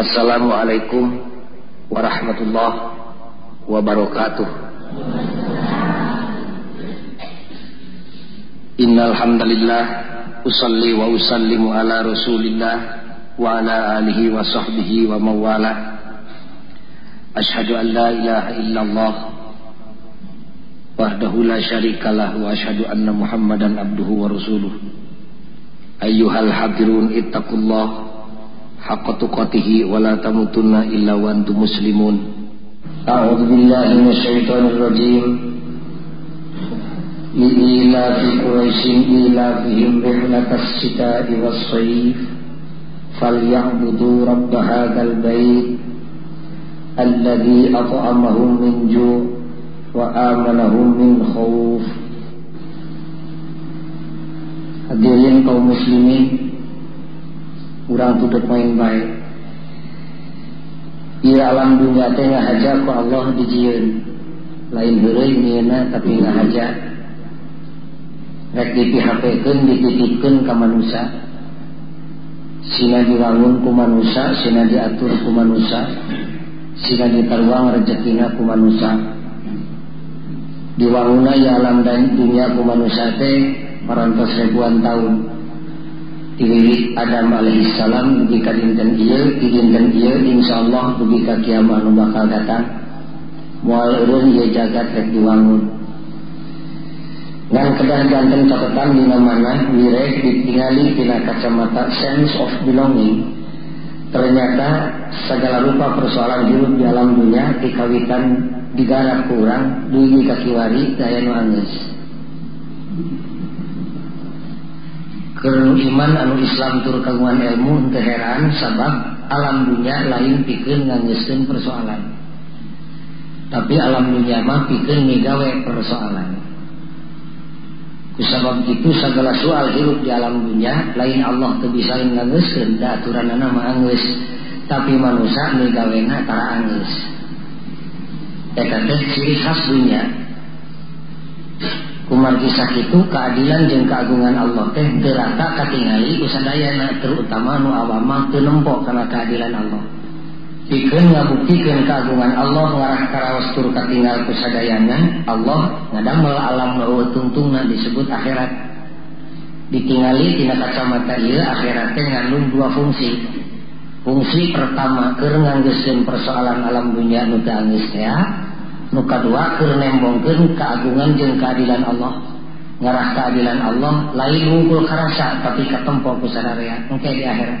Assalamualaikum warahmatullahi wabarakatuh. Innal hamdalillah usalli wa usallimu ala Rasulillah wa ala alihi wa sahbihi wa mawala. Ashhadu an la ilaha illallah wahdahu la syarikalah wa ashhadu anna Muhammadan abduhu wa rasuluh. Ayyuhal hadirun ittaqullah haqqa tuqatihi wa la tamutunna illa wa antum muslimun a'udzu billahi minasyaitonir rajim li'ilafi quraisyin ilafihim rihlatas sita'i was-sayf falyabudu rabb hadzal bait alladhi at'amahum min ju' wa amanahum min khauf Hadirin kaum muslimin kurang tutup poin baik. Ia alam dunia teh ngahaja ku Allah dijieun. Lain heureuy nyeuna tapi ngahaja rek dipihakeun dititipkeun ka manusia. Sina diwangun ku manusia sina diatur ku manusia. Sina ditaruang rezekina ku manusia. Diwanguna ya alam dan dunia ku manusia teh parantos ribuan tahun. Diri Adam alaihissalam Bugi ka dinten iya Di dinten iya insyaallah Bugi ka kiamat nu bakal datang Mual urun ia jagat rek diwangun Dan kedah ganteng catatan di mana Wirek ditingali tina kacamata sense of belonging. Ternyata segala rupa persoalan hidup di alam dunia Dikawitan digarap kurang Dugi kakiwari daya nu Kernu iman anu Islam tur kagungan ilmu heran sabab alam dunia lain pikir ngangeskeun persoalan. Tapi alam dunia mah pikir migawe persoalan. Kusabab itu segala soal hidup di alam dunia lain Allah teu bisa ngangeskeun da aturanana mah anggeus. Tapi manusia migawena tara anggeus. Eta teh ciri khas dunia kumar kisah itu keadilan dan keagungan Allah teh derata katingali usadayana terutama nu awama teu karena keadilan Allah. Pikeun ngabuktikan keagungan Allah ngarah karawas tur katinggal kusadayana Allah ngadamel alam nu tungtungna disebut akhirat. Ditingali tina kacamata ieu akhirat teh ngandung dua fungsi. Fungsi pertama keur persoalan alam dunia nu teu anggeus nuka dua keur nembongkeun keagungan jeung keadilan Allah. Ngarah keadilan Allah lain wungkul karasa tapi katempo ku sadarea engke di akhirat.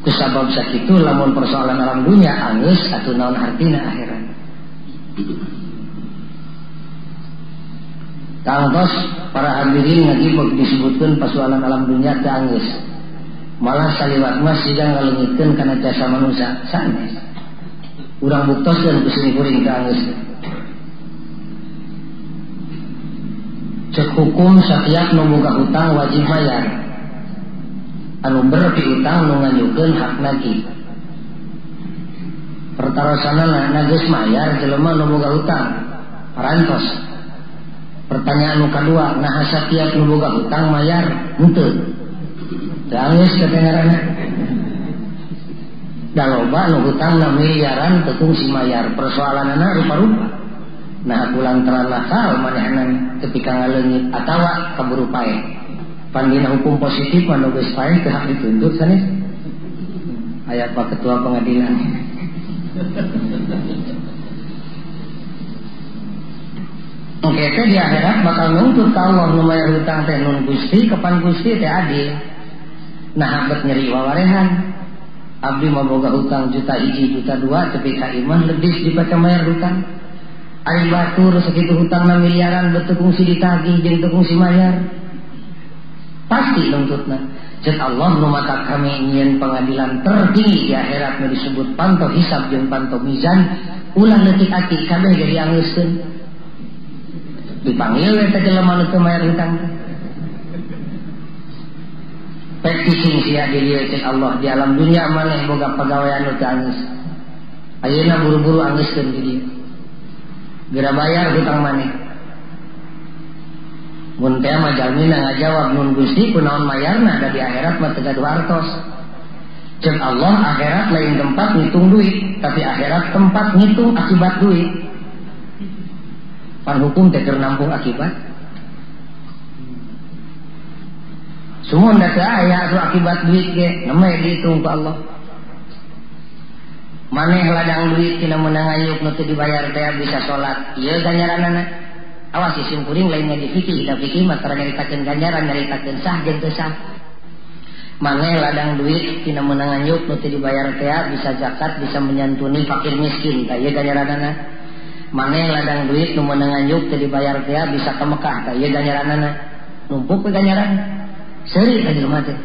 Kusabab sakitu lamun persoalan alam dunia anggeus atuh naon artina akhirat. Tangtos para hadirin ngagibek disebutkan persoalan alam dunia teu anggeus malah saliwat mas sidang ngalengitkeun kana jasa manusia sanes urang buktoskeun kusini kuring ka anggeus cek hukum setiap nu hutang wajib bayar. Anu berpi utang nu hak nagih. Pertarosana nageus mayar jelema boga hutang. Parantos. Pertanyaan nu kedua nah setiap boga hutang mayar henteu teu anggeus kedengaranna daloba nu hutang miliaran tetung si mayar. Persoalan anak rupa-rupa. Nah pulang terlalu hal manehna ketika ngalengit atawa kaburu pandina hukum positif manu geus pae teu hak dituntut sanes ayat Pak Ketua Pengadilan. Oke, teh di akhirat bakal nuntut ka Allah hutang teh nun Gusti kapan Gusti teh adil. Nah, abet nyeri wawarehan Abdi mau boga hutang juta iji juta dua tapi ka iman lebih dibaca mayar hutang. Ari batur segitu hutang na miliaran betul si ditagih teu si mayar pasti nuntutna Cek Allah nu mata kami ingin pengadilan tertinggi di akhirat nu disebut panto hisab jeung panto mizan. Ulah letik ati kabeh jadi anggeuskeun dipanggil eta jelema nu mayar hutang Petising sia cek Allah di alam dunia mana yang boga pegawai anu angis. Ayeuna buru-buru angiskeun di dieu. Geura bayar hutang maneh. Mun teh mah jalmina ngajawab nun Gusti kunaon mayarna da akhirat mah teu gaduh Allah akhirat lain tempat ngitung duit, tapi akhirat tempat ngitung akibat duit. Pan hukum teker nampung akibat. Semua ndak ayah su akibat duit ge, namanya dihitung ke Allah. Maneh ladang duit tina menang ayuk nu dibayar teh bisa sholat. Ieu ganjaranana. Awas isim kuring lainnya di fikih, da fikih mah tara nyaritakeun ganjaran nyaritakeun sah jeung sah. Maneh ladang duit tina menangan yuk nuti dibayar teh bisa zakat bisa menyantuni fakir miskin. Tak iya ganjaranana maneh ladang duit nu menangan yuk teu dibayar teh bisa ke Mekah. Tak iya ganjaranana numpuk ke ganjaran seri ka jelema teh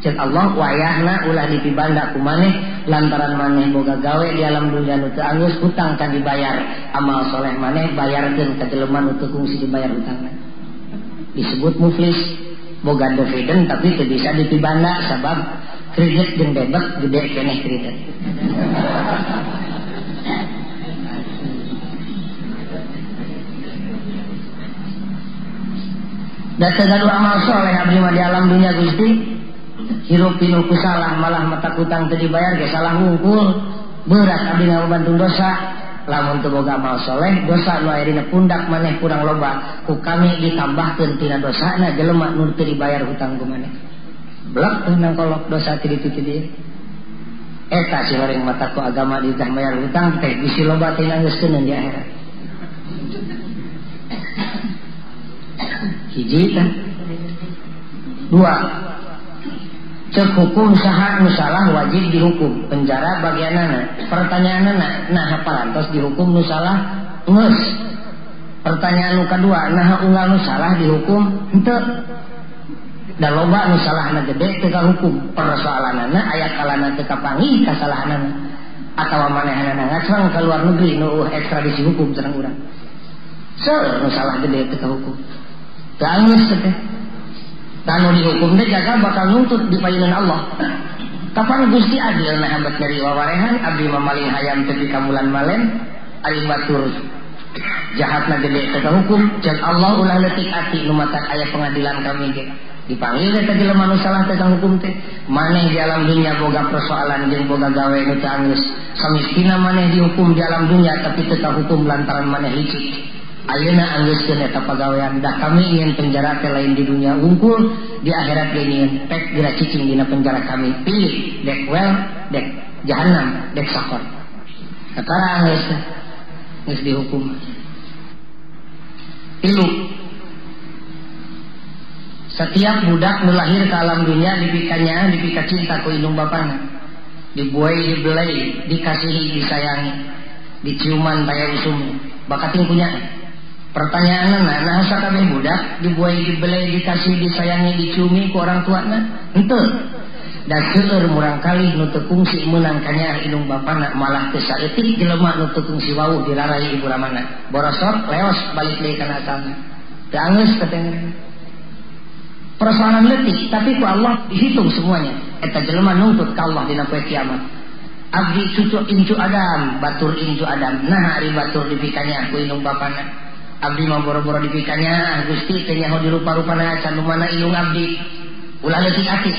cek Allah wayahna ulah dipibanda ku maneh lantaran maneh boga gawe di alam dunia nu teu angus hutang kan dibayar. Amal soleh maneh bayarkeun ka jelema nu teu kungsi dibayar hutangna disebut muflis boga dividen tapi tidak bisa dipibanda sebab kredit jeung debet gede keneh kredit dan segala amal soleh abdi di alam dunia Gusti. Hirup pinuh salah malah mata kutang teu dibayar ge salah ngungkul berat abdi ngabantu dosa. Lamun teu boga amal soleh dosa nu pundak maneh kurang loba. Ku kami ditambahkeun tina dosana jelema nu teu dibayar hutang ku maneh. Blok teu nang kolok dosa ti ditu ti dieu eta si horeng mata ku agama di bayar hutang teh bisi loba teh nanggeuskeun di akhirat hiji kan dua. Cek hukum saha nusalah wajib dihukum. Penjara bagian anak pertanyaan anak nah parantos dihukum nusalah nges pertanyaan nu kedua nah unggal nusalah dihukum ente. Dan loba nusalah anak gede teka hukum. Persoalan anak ayat kalana teka pangi kesalahan anak atau mana anak ngacang ke luar negeri nu ekstradisi hukum senang urang. Ser nusalah gede teka hukum Tangis teh Tanu dihukum deh jaga bakal nuntut di payunan Allah. Kapan Gusti adil nah abad dari wawarehan abdi mamaling hayam ketika bulan malen ari batur jahatna gede teka hukum jak Allah ulah letik ati numatak ayat pengadilan kami ge. Dipanggil teh tadi lemah salah tentang hukum teh. Maneh di alam dunia boga persoalan jeung boga gawe nu teu anggeus samistina maneh dihukum di alam dunia tapi tetap hukum lantaran maneh licik Ayeuna anggeuskeun eta pagawean dah. Kami ingin penjara teh lain di dunia unggul di akhirat ingin pek geura cicing dina penjara kami. Pilih dek well dek jahanam dek sakor. Kakara anggeus geus dihukum. Ilu setiap budak nu lahir ke alam dunia dipikanya dipika cinta ku indung bapana dibuai dibelai dikasihi disayangi. Diciuman taya usum. Bakating punya pertanyaan nah nah sakabeh budak? Dibuai dibelai dikasih disayangi dicumi ku orang tua nah ente dan seueur murang kali nu teu kungsi meunang kanya indung bapana malah teu saeutik jelema nu teu kungsi wau dilarai ibu ramana borosok leos balik deui kana asalna teu angeus katanya persoalan letik tapi ku Allah dihitung semuanya. Eta jelema nuntut ka Allah dina poe kiamat. Abdi cucu incu Adam batur incu Adam. Nah hari batur dipikanya ku indung bapana Abdi mau boro-boro dipikanya Gusti tanya di rupa-rupana can mana ilung abdi. Ulah leutik ati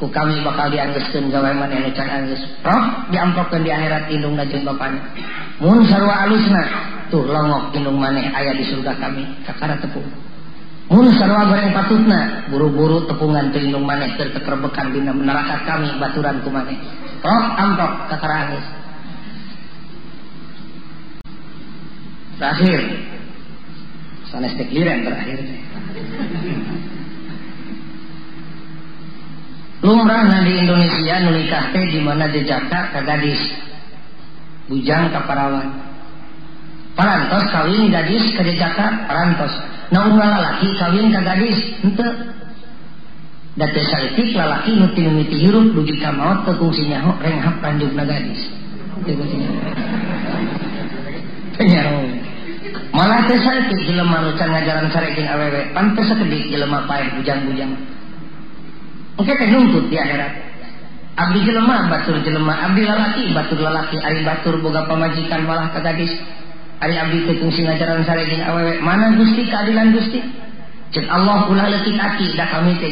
ku kami bakal dianggeuskeun gawe mana anu can anggeus roh diampokkeun di akhirat indung jeung bapana mun sarua alusna. Tuh longok indung maneh aya di surga kami. Kakara tepung. Mun sarua goreng patutna. Buru-buru tepungan teu indung maneh teu tekerbekan dina neraka kami baturan ku maneh roh ampok kakara anggeus terakhir sanes tekliren terakhir. Lumrah di Indonesia nulikah teh di mana di Jakarta gadis bujang ke parawan parantos kawin gadis ke Jakarta parantos. Nah laki kawin ke gadis ente. Date saitik lalaki nuti nuti hirup dugi ka maot teu kungsi nyaho renghap na gadis. Teu kungsi nyaho malah teh saeutik jelema nu can ngajaran sareking awewe. Pantes sakedik jelema paeh bujang-bujang. Engke teh nuntut di akhirat. Abdi jelema batur jelema. Abdi lalaki batur lalaki. Ari batur boga pamajikan malah ka gadis ari abdi teh kungsi ngajaran sareking awewe. Mana Gusti keadilan Gusti? Cek Allah ulah leutik ati da kami teh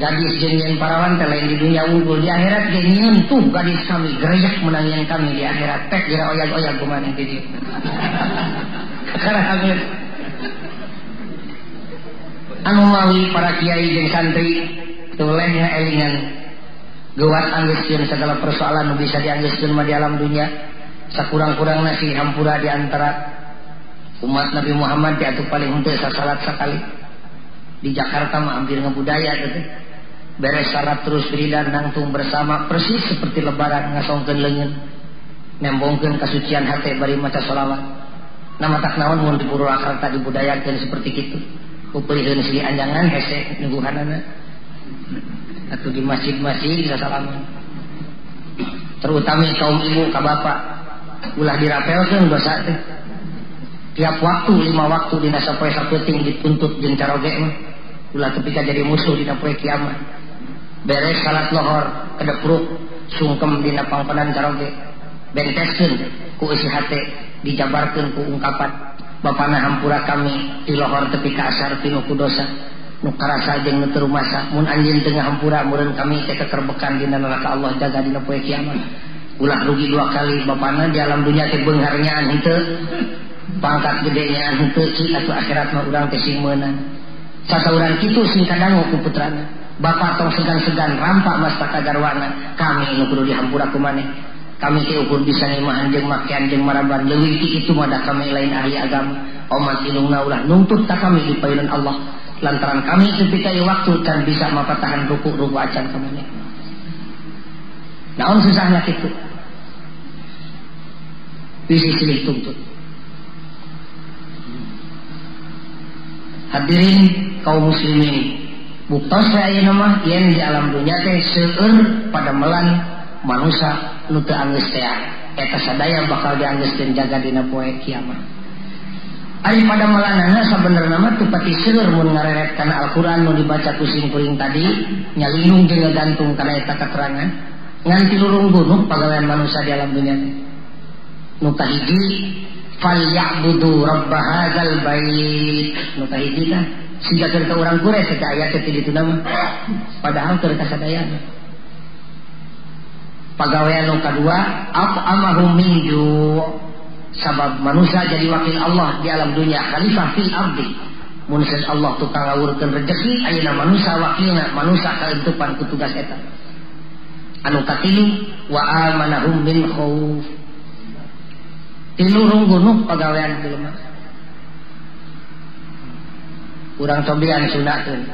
gadis jenyen parawan lain di dunia unggul. Di akhirat ge nyentuh gadis kami gereyak menangian kami di akhirat. Tek gira oyag-oyag kumaha di karena anu mawi para kiai jeung santri tulehnya elingan. Gewat anggeuskeun segala persoalan nu bisa dianggeuskeun mah di alam dunia. Sakurang-kurang nasi hampura di antara umat Nabi Muhammad di atuh paling henteu sasalat sekali. Di Jakarta mah hampir ngebudaya gitu beres salat terus beridan nangtung bersama persis seperti lebaran ngasongkeun leungeun. Nembongkeun kasucian hati bari maca sholawat nama tak naon mun di Purwakarta dibudayakeun seperti itu kupeuliheun sili anjangan hese nungguhanana atau di masjid-masjid salaman terutama kaum ibu ka bapak. Ulah dirapelkeun dosa teh. Tiap waktu lima waktu dina sapoe sapeting dituntut jeung caroge ulah ketika jadi musuh dina poe kiamat. Beres salat lohor kedepruk sungkem dina pangkonan caroge benteskeun ku isi hate dijabarkanku ungkapan Bapakna Hampura kami tilohor tepi kasar Pinuku dosa nukarasa jeng nutur masa mun anjeun tengah hampura murin kami teka kerbekan dina neraka Allah jaga dina poe kiamat. Ulah rugi dua kali bapakna di alam dunia teh beungarnyaan henteu pangkat gedenya henteu ci atuh akhirat mah urang teh sing meunang sasaurang kitu sing kadangu ku putrana. Bapak tong segan-segan rampak mas garwana kami nu kudu dihampura ku maneh. Kami teh ukur bisa ngimahan jeung makian jeung maraban. Leuwih ti itu mah kami lain ahli agama omat ilungna ulah nuntut tak kami di payunan Allah. Lantaran kami ketika waktu kan bisa mapatahan ruku ruku acan kami naon susahnya itu? Bisa silih tuntut. Hadirin kaum muslimin buktos saya nama yang di alam dunia teh seueur pada melan manusia nutu angges teh eta sadaya bakal dianggeskeun jaga dina poe kiamat. Ari pada malanana sabenerna mah teu pati seueur mun ngareret kana Al-Qur'an nu dibaca kuring kuring tadi nyalinung jeung ngagantung kana eta keterangan ngan tilurung gunung pagawean manusia di alam dunia. Nu kahiji falyabudu rabb hadzal bait. Nu kahiji kan sehingga keur urang kure teh aya teh di nama padahal keur kasadayana pegawai yang kedua apa amahum minju sabab manusia jadi wakil Allah di alam dunia khalifah fil ardi. Manusia Allah tukang ngawurkeun rezeki ayeuna manusia wakilna manusia kaentupan ku tugas eta. Anu katilu wa amanahum min khauf. Tilu runggunuk pegawaian jelema urang cobian sunatkeun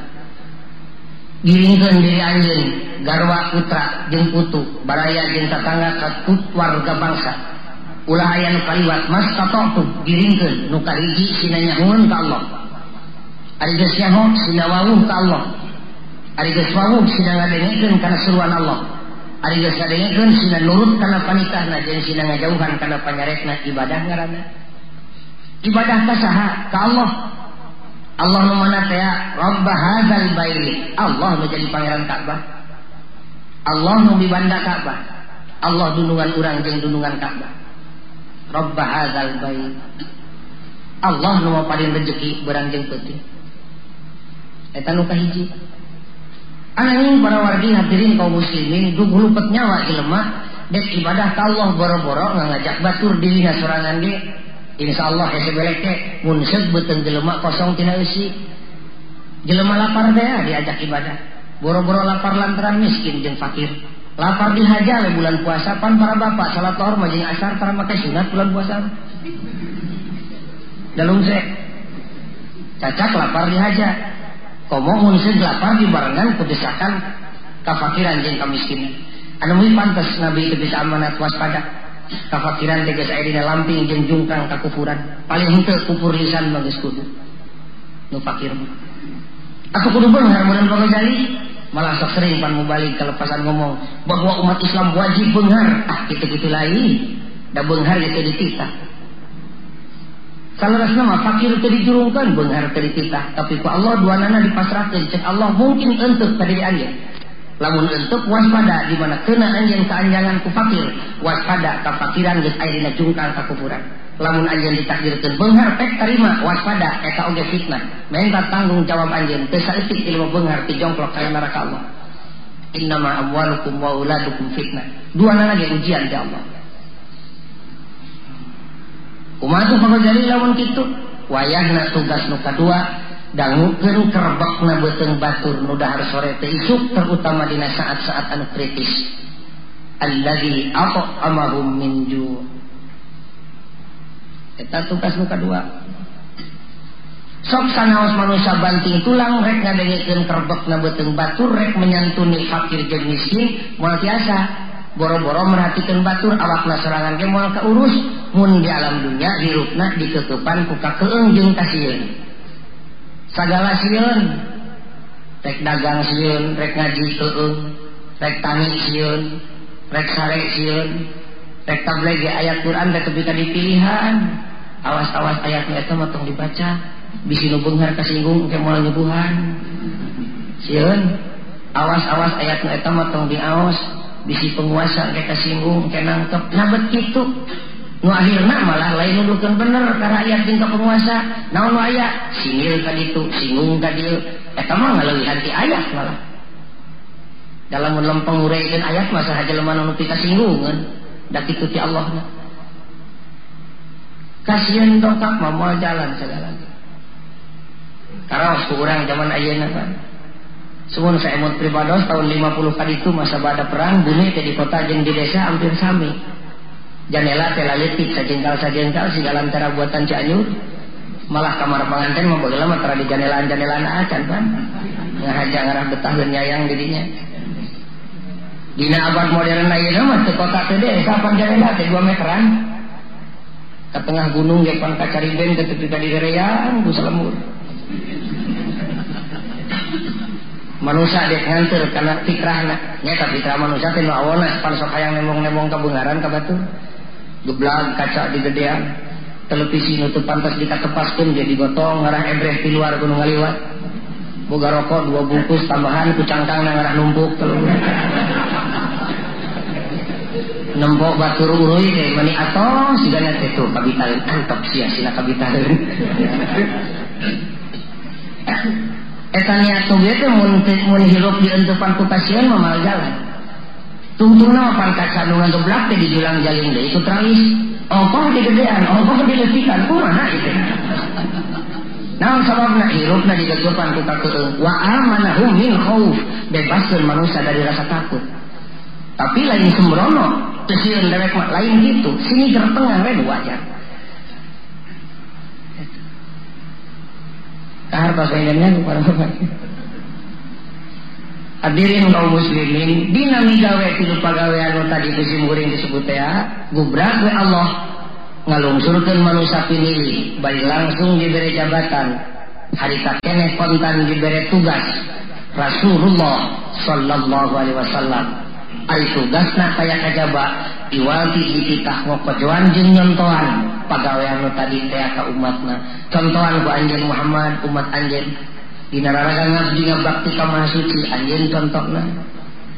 giringkeun diri anjeun garwa putra jeung putu baraya jeung tetangga ka warga bangsa. Ulah aya nu mas tatotu giringkeun nu kahiji sina nyahoon ka Allah. Ari geus nyaho sina wawuh ka Allah. Ari geus wawuh sina ngadengekeun kana seruan Allah. Ari geus ngadengekeun sina nurut kana panikahna jeung sina ngajauhan kana panyaretna ibadah ngaranna. Ibadah ka saha? Ka Allah Allah nu mana teh Rabb hadzal bait Allah nu jadi pangeran Ka'bah. Allah nu banda Ka'bah. Allah dunungan urang jeung dunungan Ka'bah. Rabb hadzal bait Allah nu paling rezeki berang jeung peuting eta nu kahiji. Ananging para wargi hadirin kaum muslimin dug lupet nyawa ilmu dek ibadah ka Allah boro-boro ngajak batur dirinya sorangan ge Insya Allah hese belek teh mun sebeuteng jelema kosong tina eusi. Jelema lapar teh diajak ibadah. Boro-boro lapar lantaran miskin jeung fakir. Lapar dihaja le bulan puasa pan para bapak salat lohor mah jeung asar para make sunat bulan puasa. Dalung se. Cacak lapar dihaja. Komo mun lapar dibarengan kudesakan kafakiran jeung kamiskinan. Anu pantas Nabi itu bisa amanat waspada kafakiran tegas airina lamping jeung jungkang kakufuran paling henteu kupur lisan bagus kudu nu fakir. Aku kudu beunghar mun pangajali malah sok sering pan mubalik kelepasan ngomong bahwa umat Islam wajib beunghar ah gitu-gitu lain da beunghar gitu dititah. Salarasna mah fakir teu dijurungkeun beunghar teu dititah. Tapi ku Allah dua nana dipasrahkeun cek Allah mungkin entuk ka diri lamun untuk waspada di mana kena anjing keanjangan ku fakir waspada kefakiran geus ayeuna jungkang kakuburan lamun anjeun ditakdirkeun beunghar pek terima waspada eta oge fitnah. Minta tanggung jawab anjeun teu saeutik ilmu beunghar ti jongklok ka neraka Allah. Innama amwalukum wa uladukum fitnah. Dua lagi ujian di Allah. Kumaha tuh jadi lamun kitu? Wayahna tugas nu kadua dangukeun kerbekna beuteung batur nu dahar sore isuk terutama dina saat-saat anu kritis. Alladzi at'amahum min ju' eta tugas nu kadua sok sanaos manusia banting tulang rek ngadengikeun kerbekna beuteung batur rek menyantuni fakir jeung miskin. Moal tiasa boro-boro merhatikan batur awakna serangan ge moal kaurus mun di alam dunia hirupna diketupan ku kakeung jeung kasieun sagala sieun rek dagang sieun rek ngaji keung rek tani sieun rek sare sieun rek ayat Quran rek tepi dipilihan. Awas-awas ayatnya itu matong dibaca. Bisi nu beunghar kasinggung ke moal nyubuhan sieun awas-awas ayatnya itu matong diaos. Bisi penguasa ke kasinggung ke nangkep. Nah begitu nu akhirna malah lain nuduhkeun bener karena ayat tingkah penguasa. Naon nu aya singil ka ditu singgung ka dieu. Eta mah ngaleuwihan ti ayat malah. Dalam lempeng uraikeun ayat masa haja lemah nu pika singgungan da kitu ti Allah kasihan dongkak mau jalan segala karena waktu orang zaman ayeuna kan Semua saya emot pribados tahun 50 kali itu masa pada perang bumi di kota jeng di desa hampir sami janela tela letik sajengkal sajengkal segala antara buatan Cianjur malah kamar pengantin mau bagaimana antara di janelaan janelaan acan kan ngahaja ngarah betah dan nyayang dirinya. Dina abad modern ayeuna mah teu kota teh pan janela teh 2 meteran. Ke tengah gunung ge pan kacariben ke tepi ka direreang ku salemur manusia dek nganter karena fikrahna nyata fikrah manusia teh nu awona pan sok hayang nemong-nemong ka beungaran ka batu geblag kaca di gedean. Televisi nutup pantas dikatepaskan jadi gotong ngarah ebreh di luar gunung ngaliwat boga rokok dua bungkus tambahan kucangkang ngarah numpuk telur. Nempok batur urui kayak mani atau sigana itu kabitalin antop sia sina kabitalin etanya tuh itu mun hirup di entupan ku pasien memal jalan Tungtungna pan kaca nungan geblak teh dijulang jaling deh ikut rangis. Ongkoh di gedean, ongkoh di letikan, kumana itu. Nah sababna hirupna digegepan ku kakeung wa amanahum min khauf bebaskeun manusia dari rasa takut. Tapi lain sembrono, tesieun dewek mah lain gitu. Sini gertengah we wajar. Kahar para hadirin kaum muslimin dina migawe tilu pagawean tadi musim muring disebut ya gubrak we Allah ngalungsurkeun manusia pinili bari langsung diberi jabatan. Hari keneh kontan diberi tugas Rasulullah sallallahu alaihi wasallam. Ari tugasna kaya kajaba iwati dititah ngokojoan jeung nyontoan pagawean tadi teh ka umatna. Contohan ku anjeun Muhammad umat anjeun Dina raraga ngabdi ngabakti ka maha suci anjeun contohna.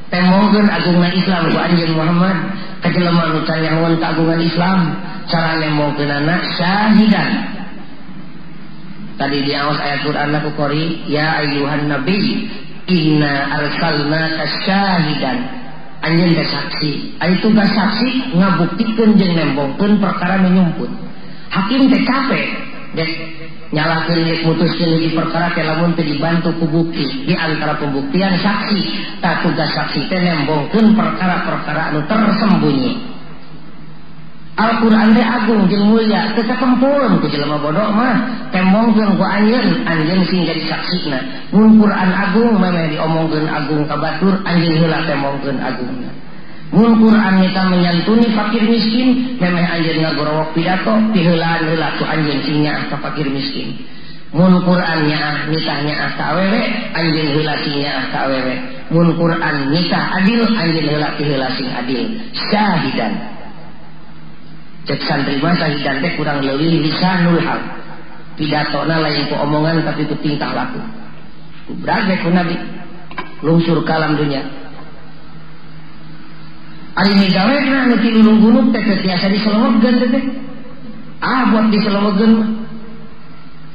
Temongkeun agungna Islam ku anjeun Muhammad kajelema nu canyahoan keagungan Islam cara nemongkeun anak syahidan. Tadi di awas ayat Quran aku kori ya ayuhan nabi inna arsalna syahidan anjeun teh saksi. Ari tugas saksi ngabuktikeun jeung nembongkeun perkara menyumput. Hakim teh capek nyalakan putuskan di perkara ke lamun dibantu ku bukti. Di antara pembuktian saksi tak tugas saksi teh nembongkeun perkara-perkara anu tersembunyi. Al-Quran teh agung jeung mulia teu kakempulun ku jelema bodoh mah. Tembongkeun ku anjeun anjeun sing jadi saksina. Mun Quran agung memang diomongkeun agung ka batur anjeun heula tembongkeun agungna Mun Quran kita menyantuni fakir miskin, memang anjir ngagorowok pidato, pihelaan heula tu anjir sinya ka fakir miskin. Mun Quran nyaah nikah nyaah ka awewe, anjir heula sing nyaah ka awewe. Mun Quran nikah adil, anjir heula piheula sing adil. Syahidan. Cek santri mah syahidan teh kurang leuwih lisanul hal. Pidatona lain ku omongan tapi ku tingkah laku. Berage ku Nabi. Lungsur kalam dunia Ari migawe na nu ti lulung gunung teh tiasa diselongogkeun teh. ah buat diselamekeun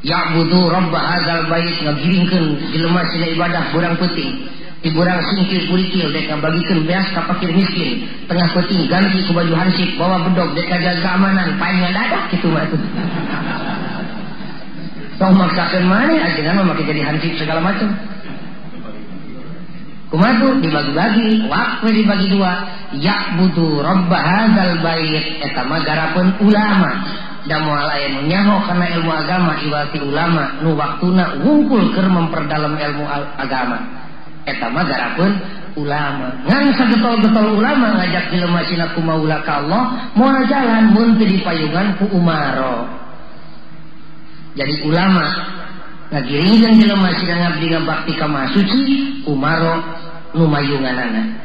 ya butuh robba hadzal bait ngagiringkeun jelema sina ibadah kurang penting Iburang singkir purikil deka bagikan beas ka fakir miskin. Tengah penting ganti ke baju hansip bawa bedog deka jaga keamanan. Paingnya dadak gitu mah itu Tong maksakan mana ajengan memakai jadi hansip segala macam Kumatu dibagi-bagi, waktu dibagi dua. Ya butuh robba hazal bait eta mah garapeun ulama. Da moal aya nu nyaho kana ilmu agama iwati ulama nu waktuna ngumpul keur memperdalam ilmu agama eta mah garapeun ulama ngan sagetol-getol ulama ngajak jelema cina kumaula ka Allah moal jalan mun teu dipayungan ku umaro jadi ulama ngagiringkeun jelema cina ngabdi ngabakti ka suci umaro nu mayunganana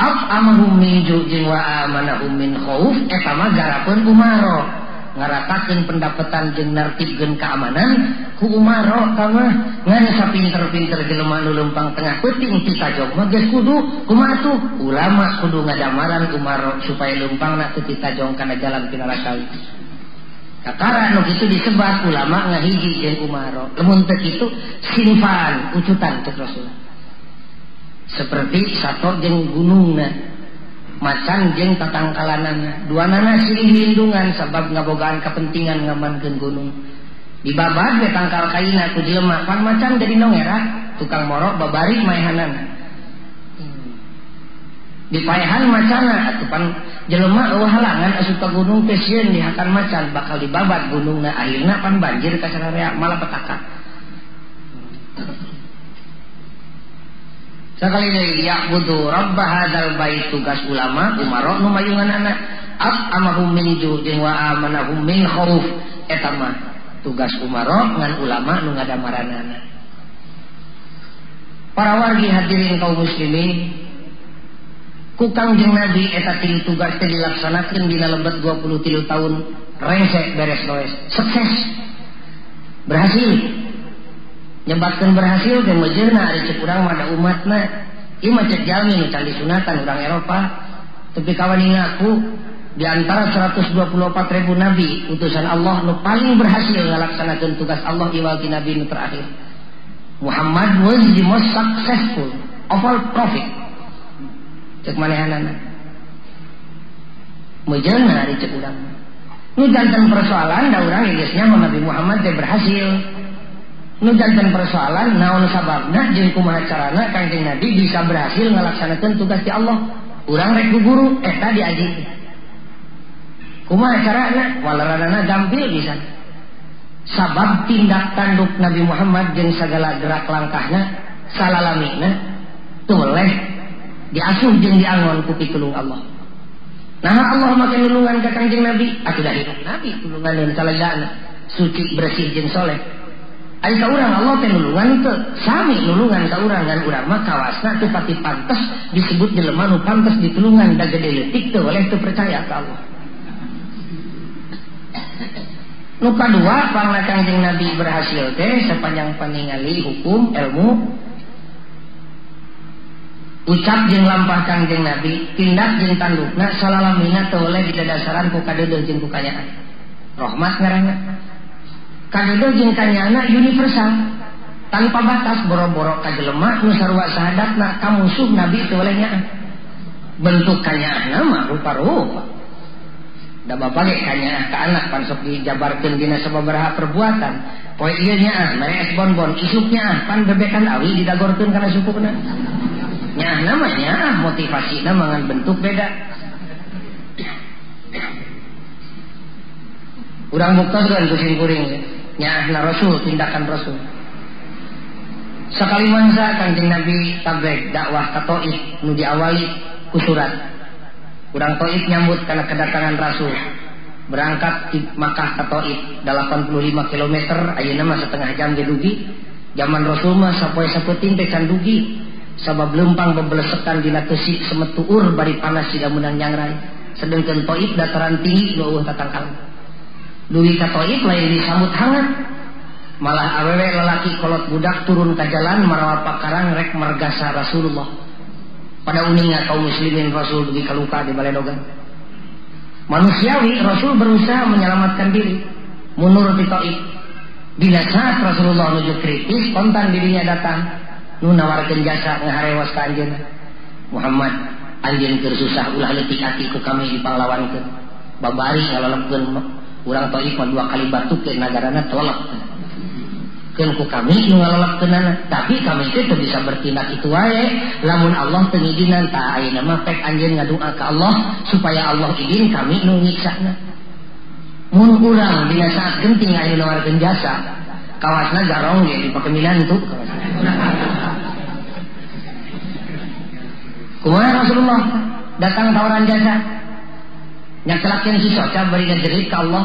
Ab amahum min ju'in wa amanahum min khauf eta mah garapeun umaro. Ngaratakan pendapatan jeung nartibkeun keamanan umaro kama ngan sapinter-pinter jelema nu lempang tengah peuting ti tajong mah geus kudu kumaha tuh? Ulama kudu ngadamaran umaro supaya lempangna teu ti tajong kana jalan pinarakawi Kakara nu kitu disebat ulama ngahiji jeung umaro. Lamun teu kitu sinfan ucutan cek Rasul seperti Sator jeng gunungna macan jeng tatangkalanana dua nana silih lindungan sebab ngabogaan kepentingan ngamankeun gunung. Di babad ge tangkal kaina ku jelema pan macan jadi nongera tukang morok babari maehanana di paehan macana atuh pan jelema eueuh halangan asup ka gunung teh sieun dihakan macan bakal dibabat gunungna akhirna pan banjir ka sararea malah petaka Sekali lagi ya butuh Rabbah hadal bait tugas ulama umaro nu mayungan anak. Ab amahum min judin wa amanahum min khauf etama tugas umaro ngan ulama nu ngadamaranana para wargi hadirin kaum muslimin kukang jeng nabi eta tilu tugas teh dilaksanakeun dina lebet 23 tahun rengsek beres loes sukses. Berhasil nyebatkan berhasil dan mejerna ada cek urang ada umatna. Ieu mah cek jalmi nu candi sunatan urang Eropa. Tapi kawan ngaku di antara 124 ribu nabi utusan Allah nu paling berhasil melaksanakan tugas Allah iwalki nabi nu terakhir. Muhammad was the most successful of all prophet. Cek manehanana mejerna ada cek urang nu jantan persoalan da geusnya Nabi Muhammad teh berhasil nu persoalan naon sababna jeung kumaha carana kanjeng Nabi bisa berhasil ngalaksanakeun tugas di Allah. Urang rek guru eta diaji kumaha carana? Walaranana gampil bisa. Sabab tindak tanduk Nabi Muhammad jeung segala gerak langkahna salalamina toleh diasuh jeung diangon ku pitulung Allah. Nah Allah makin nulungan ke kanjeng Nabi. Atuh dah hidup Nabi tulungan dan salajana suci bersih jeung soleh Ari ka urang Allah teh nulungan teu sami nulungan ka urang dan urang mah kawasna teu pati pantes disebut jelema nu pantes ditulungan. Da gede leutik teu oleh teu percaya ka Allah. Nu kadua pangna Kangjeng Nabi berhasil teh sepanjang paningali hukum ilmu. Ucap jeung lampah Kangjeng Nabi tindak jeung tandukna salalamina teu oleh didadasaran ku kadeudeung jeung. Rahmat ngaranna kadede jeung kanyana universal. Tanpa batas boro-boro kajelema nu sarua sahadatna ka musuh nabi teu oleh bentuk kanyana mah rupa-rupa. Da bapak ge kanya ka anak pan sok dijabarkeun dina sababaraha perbuatan. Poe ieu nya ah mere es bonbon isuknya ah pan bebekan awi didagorkeun kana sukupna nya namanya ah motivasina mangan bentuk beda. Urang buktos kan kucing kuring nyahna Rasul tindakan Rasul. Sekali mangsa kanjeng Nabi tabrek dakwah ke Taif nu diawali kurang Taif nyambut karena kedatangan Rasul. Berangkat di Makkah ke Taif 85 km ayeuna mah setengah jam ge dugi. Zaman Rasul mah sapoe saputing teh can dugi. Sabab lempang bebelesekan dina kesik semetuur bari panas siga menang nyangrai. Sedangkan Taif dataran tinggi nu eueuh tatangkal Duwi katoib lain disambut hangat. Malah awewe lelaki kolot budak turun ke jalan merawat pakarang rek margasa Rasulullah. Pada uninga kaum muslimin Rasul dugi kaluka di baledogan manusiawi Rasul berusaha menyelamatkan diri. Mundur di Taif bila saat Rasulullah menuju kritis kontan dirinya datang nu nawarkan jasa ngaharewas ka anjeun Muhammad anjeun keur susah ulah kami di pahlawan ke babari ngalolepkeun urang Taif dua kali batu ke nagarana tolak. Kan ku kami nu ngalolakkeunana tapi kami itu bisa bertindak itu wae. Lamun Allah teu ngidinan ta ayeuna mah pek anjeun ngadua ka Allah supaya Allah izin kami nu nyiksana. Mun urang dina saat genting aya nawarkeun jasa kawasna garong ge dipake milan tuh kumaha Rasulullah datang tawaran jasa nyakelakeun hisoca bari ngajerit ka Allah.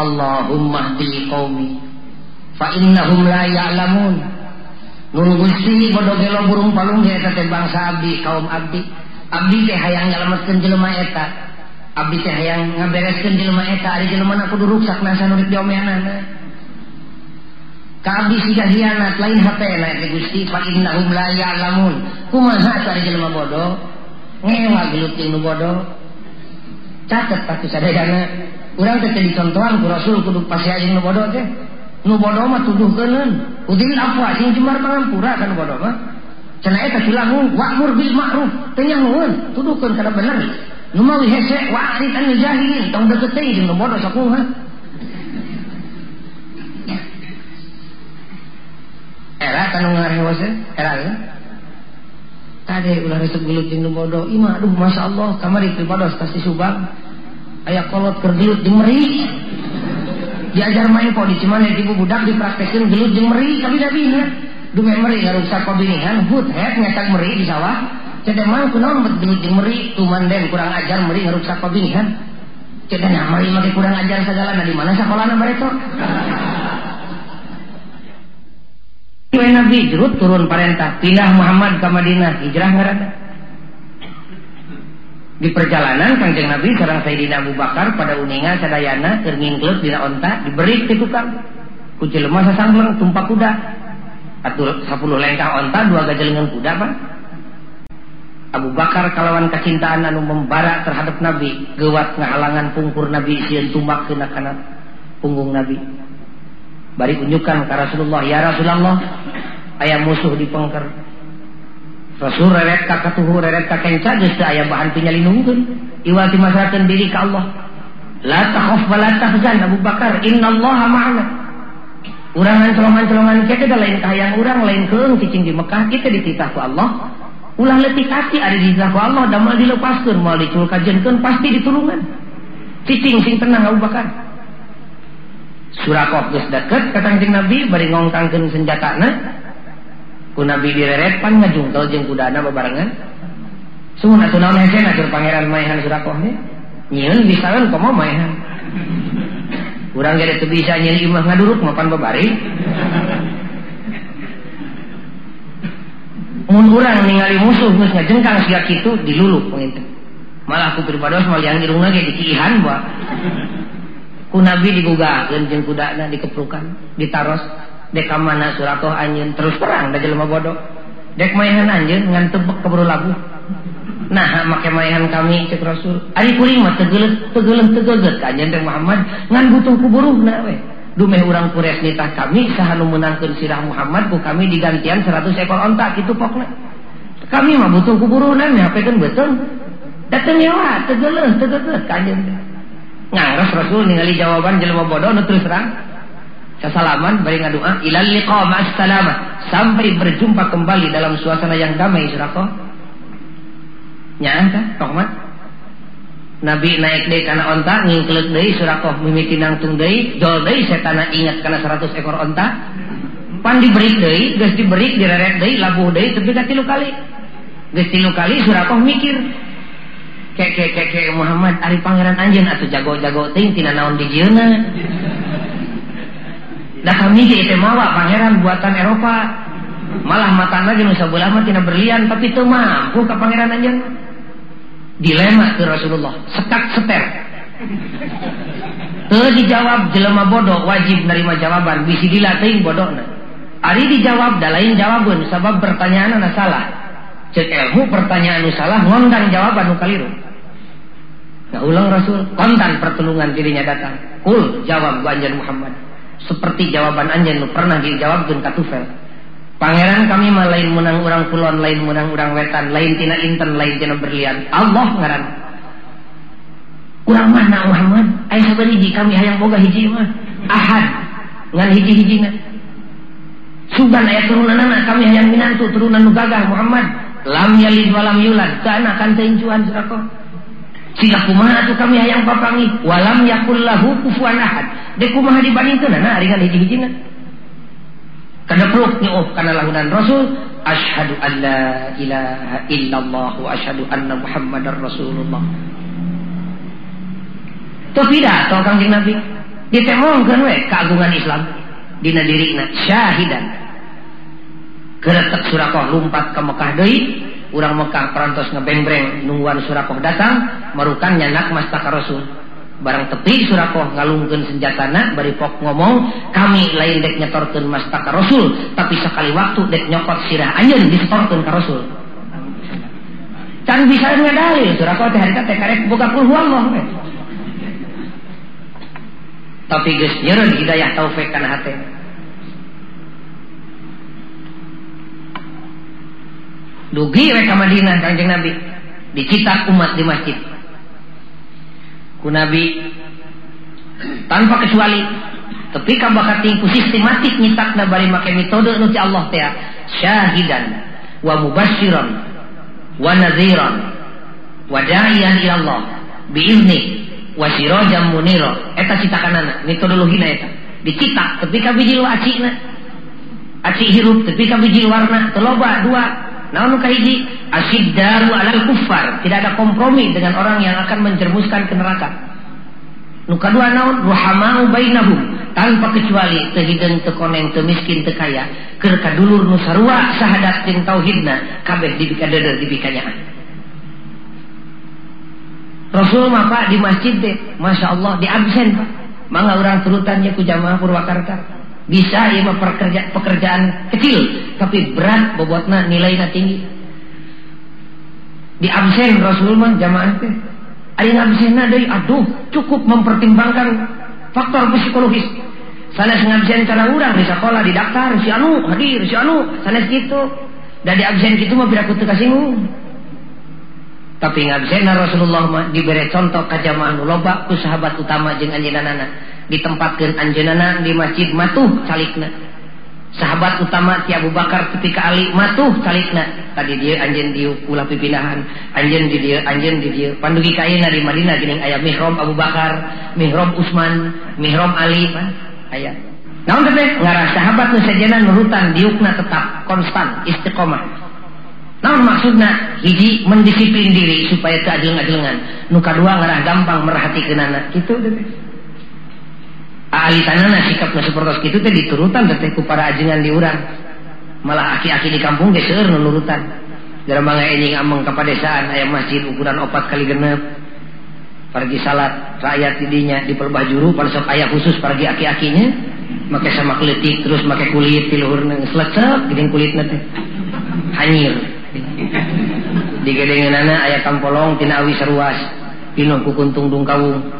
Allahumma hdi qaumi fa innahum la ya'lamun. Nun gusti bodo gelo burung palung ge eta teh bangsa abdi kaum abdi. Abdi teh hayang nyelametkeun jelema eta. Abdi teh hayang ngabereskeun jelema eta. Ari jelema na kudu ruksak nasa nu diomeanana abdi jika hianat lain HP lain ke Gusti fa innahum la ya'lamun. Kumaha cari jelema bodoh? Ngewa gelutin nu bodoh. sakaparti sadayana urang teh jadi contohan Rasul kudu pasti bodoh teh. Nu bodoh mah tuduh kenen udin apa sing jemar pangampura kan bodoh mah. Cenah eta silang wa'mur bil ma'ruf. Teu nyangueun tuduhkeun kana bener. Nu mawi hese wa arid an jahilin. Tong deket teh jeung bodoh sakumaha era kan ngarewose era ya tade ulah resep gelut jeung nu bodoh imah aduh masyaallah kamari pribados pasti subang. Aya kolot keur gelut jeung meri. Diajar main kok di cimane ibu budak dipraktekin gelut jeung meri tapi nabi nya dume meri ngarusak pabinihan hut het ngetak meri di sawah. Cedek mang kunaon bet gelut jeung meri tumanden kurang ajar meri ngarusak pabinihan cedek nya meri make kurang ajar segala di mana sakolana mereka Nabi Jerut turun perintah pindah Muhammad ke Madinah hijrah ngarana. Di perjalanan Kanjeng Nabi sareng Sayyidina Abu Bakar pada uningan sadayana keur ngingkleut dina onta diberi ke tukang. Ku jelema sasambleng tumpak kuda. atur 10 lengkah onta dua gajelengan kuda pak Abu Bakar kalawan kecintaan anu membara terhadap Nabi, gewat ngahalangan pungkur Nabi sieun tumbak kena kana punggung Nabi. Bari unjukkan ke Rasulullah ya Rasulullah ayah musuh di pengker Rasul reret ka katuhu reret ka kenca geus aya bahan pinyalindungkeun ti masrakeun diri ka Allah. La takhaf wa la tahzan Abu Bakar innallaha ma'ana. Urangan colongan-colongan kita da lain kahayang urang lain keung cicing di Mekah kita dititah ku Allah. Ulah letik hati ada di ku Allah da mal dilepaskeun mal diculkajenkeun pasti ditulungan. Cicing sing tenang Abu Bakar Surakop geus deket ka Nabi bari ngongkangkeun senjatana. Ku Nabi direretpan ngajungkel jeung kudana bebarengan. sun atuh naon hese atur pangeran maehan Surakop ge. Nyieun bisaeun komo maehan. Urang gede teu bisa nyieun imah ngaduruk mapan babari. Mun urang ningali musuh geus ngajengkang sia kitu dilulup pengintip Malah aku pribados mah yang irungna ge dikihan bae. Ku nabi digugahkeun jeung kudana dikeprukan ditaros dek mana suratoh anjin terus perang dah jelema bodoh. Dek mainan anjin ngan tebek keburu labu nah make mainan kami cek rasul ari kuring mah tegelet tegelet tegelet anjin dek Muhammad. Ngan butuh kuburuh na we. Dumeh urang kures nitah kami sahanu menangkeun sirah Muhammad ku kami digantian 100 ekor onta kitu pokna kami mah butuh kuburuh na nyapekeun betul. Datang nyawa tegelet tegelet kanjeng ngaras rasul ningali jawaban jelema bodoh nu terus terang. Kesalaman bari ngadua ilal liqa ma'assalamah sampai berjumpa kembali dalam suasana yang damai surako. Nyaan kan Nabi naik deh karena onta ngingkelet deh surako. Mimiti nangtung deh dol deh setana ingat karena 100 ekor onta. Pan diberi deh gas diberi direret deh labuh deh tapi tilu kali. Gas tilu kali surako mikir kek kek kek Muhammad ari pangeran anjen atau jago-jago ting tina naon di Dah kami itu mawa pangeran buatan Eropa. Malah mata lagi nusa mah tina berlian tapi teu mampu ka pangeran aja. Dilema ke Rasulullah, setak seter. Teu dijawab jelema bodoh wajib nerima jawaban bisi dilatih bodohna. Ari dijawab da lain jawaban sabab pertanyaan salah. Cek ilmu pertanyaan salah ngondang jawaban kaliru. Nggak ulang Rasul, kontan pertolongan dirinya datang. Kul, jawab anjan Muhammad. Seperti jawaban anjan lu pernah dijawab dengan katufel. Pangeran kami mah lain menang orang kulon, lain menang orang wetan, lain tina inten, lain tina berlian. Allah ngaran. Kurang mana Muhammad? Ayah hiji kami hayang boga hiji mah. Ahad. Ngan hiji-hijina. Suban ayat turunan anak kami hayang minantu turunan gagah Muhammad. Lam yalid walam yulad. Kana kan teincuan surakoh. Sila kumaha atuh kami hayang papangi walam yakul lahu kufuwan ahad. Dek kumaha dibandingkeun nah ringan hiji-hijina. Kana proof nyuuh kana lahunan Rasul asyhadu an la ilaha illallah wa asyhadu anna muhammadar rasulullah. Tuh tidak, toh kangjeng Nabi. Ditemongkeun we keagungan Islam dina dirina syahidan. Keretek surakoh lumpat ke Mekah deui urang Mekah perantos ngebengreng nungguan Surakoh datang merukan nyanak mastaka Rasul. Barang tepi Surakoh ngalungkeun senjatana bari pok ngomong kami lain dek nyetorkeun mastaka Rasul tapi sekali waktu dek nyokot sirah anjeun disetorkeun ka Rasul. Can bisa ngadalil Surakoh teh harita teh karek boga kulhu Allah tapi geus nyeureun hidayah taufik kana hate dugi mereka Madinah kanjeng Nabi. Dicitak umat di masjid. Ku Nabi tanpa kecuali tapi bakat tingku sistematik nyitak bari make metode nu Allah teh syahidan wa mubasyiran wa nadhiran wa da'iyan ila Allah biizni wa sirajan munira. Eta citakanana metodologina eta. Dicitak tapi biji acina aci hirup tapi biji warna teloba dua namun kahiji asyiddaru alal kufar. Tidak ada kompromi dengan orang yang akan menjermuskan ke neraka. Nu kedua naon ruhamau bainahum. Tanpa kecuali tehideng tekoneng temiskin tekaya keur kadulur nu sarua sahadat jeung tauhidna kabeh dibika deudeur dibikanya Rasul mah Pak di masjid deh. Masya Allah di absen Pak. Mangga orang turutannya ku jamaah Purwakarta bisa ya pekerja, pekerjaan kecil tapi berat bobotnya nilainya tinggi. Di absen Rasulullah jamaah teh ada absen dari aduh cukup mempertimbangkan faktor psikologis. Sana ngabsen cara urang di sekolah di daftar si anu hadir si anu sana gitu. Dan di absen gitu mah tidak kutu kasinggung. Tapi ngabsen Rasulullah mah diberi contoh ke jamaah ku sahabat utama jeung anjeunana ditempatkan Anjenanan di masjid Matuh Calikna. Sahabat utama Tiabu Bakar ketika Ali Matuh Calikna. Tadi dia Anjen di ulah pipinahan Anjen di dia Anjen di dia. Pandugi kaina di Madinah gini ayah Mihrom Abu Bakar Mihrom Usman Mihrom Ali man. ayah naon teh ngarah sahabat nu sejenan nurutan diukna tetap konstan istiqomah. Namun maksudnya hiji mendisiplin diri supaya keadelengan nuka dua ngarah gampang merhati kenana gitu deh ahli tanana sikapnya seperti itu teh diturutan teh ku para ajengan diurang malah aki-aki di kampung ge seueur nurutan. Dalam bangga enjing ameng kepadesaan aya masjid ukuran opat kali genep. Pergi salat rakyat didinya di perbajuru pada sok ayah khusus pergi aki-akinya make sama kletik terus make kulit di luhurna selecek gini kulitnya teh. Hanyir. Di gedengeunana aya kampolong tina awi seruas pinuh ku kuntung dungkawung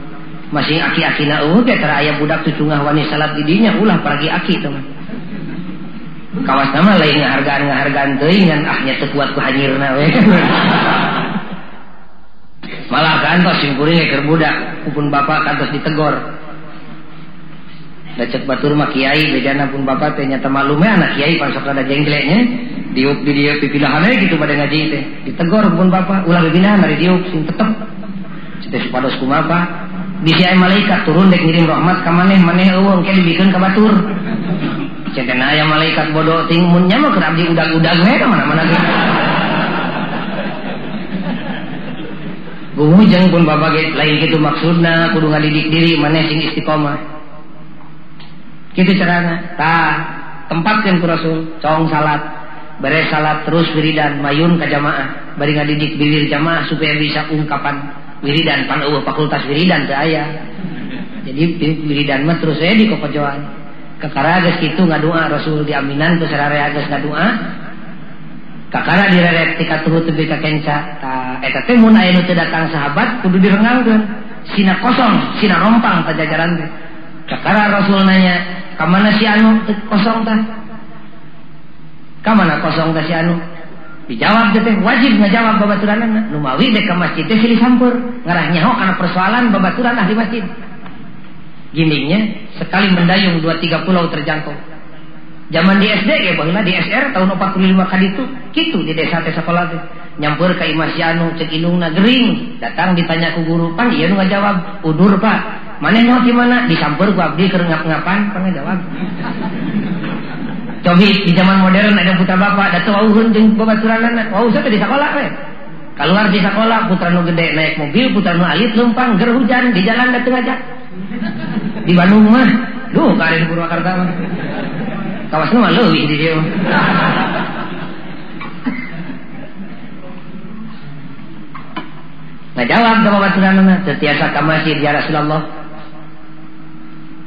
masih aki-aki na uh tera ayah budak tucungah wani salat didinya ulah pergi aki teman kawas nama lain ngahargaan ngahargaan teuing ngan ahnya teu kuat ku hanyirna we malah kantos singkuring keur budak pun bapak kantos ditegor. Lecet batur mah kiai bejana pun bapak teh nyata malume anak kiai pan sok ada jenggleknya diuk di dia pipilahan gitu pada ngaji teh ditegor pun bapak. Ulah bibinahan dari diuk sing tetep. Cetes pados kumaha di si malaikat turun dek ngirim rahmat ke maneh maneh eueuh ke dibikin ke batur. Cenah aya malaikat bodoh ting mun nya mah keur udag-udag we mana-mana ge Bumujeng pun bapak ge lain gitu maksudna kudu ngadidik diri maneh sing istiqomah. Kitu carana? Tah tempatkeun ku Rasul cong salat beres salat terus wiridan mayun ka jamaah. Bari ngadidik bibir jamaah supaya bisa ungkapan wiridan pan eueuh fakultas wiridan teh aya jadi wiridan mah terus saya di kokojoan kekara geus kitu ngadua Rasul diaminan ku sararea geus ngadua kakara direret tika tuhu tebi ka kenca ta eta teh mun aya nu datang sahabat kudu direngangkeun sina kosong sina rompang pajajaran teh. Kakara rasul nanya kamana si anu? Kosong tah. Kamana kosong tah si anu dijawab teh wajib ngajawab babaturanna nu mawi dek ka masjid teh silih sampur ngarah nyaho kana persoalan babaturan ahli masjid. Giningnya sekali mendayung dua tiga pulau terjangkau. Zaman di SD ya baheula di SR tahun 45 kali itu gitu di desa teh sekolah teh. Nyampur ke Imas Yanu cek indungna gering datang ditanya ku guru pan iya nu jawab udur pak. Mana mau di mana? Disampur ku abdi keur ngap-ngapan. Pan jawab cobi di zaman modern ada putra bapak datang wauhun jeung babaturanna wau teh di sekolah we keluar di sekolah putra nu gede naik mobil putra nu alit lumpang ger hujan di jalan datang aja di Bandung mah duh karen Purwakarta mah Kawas mah leuwih di dia. Nah jawab sama baturanana setiasa ka masjid ya Rasulullah.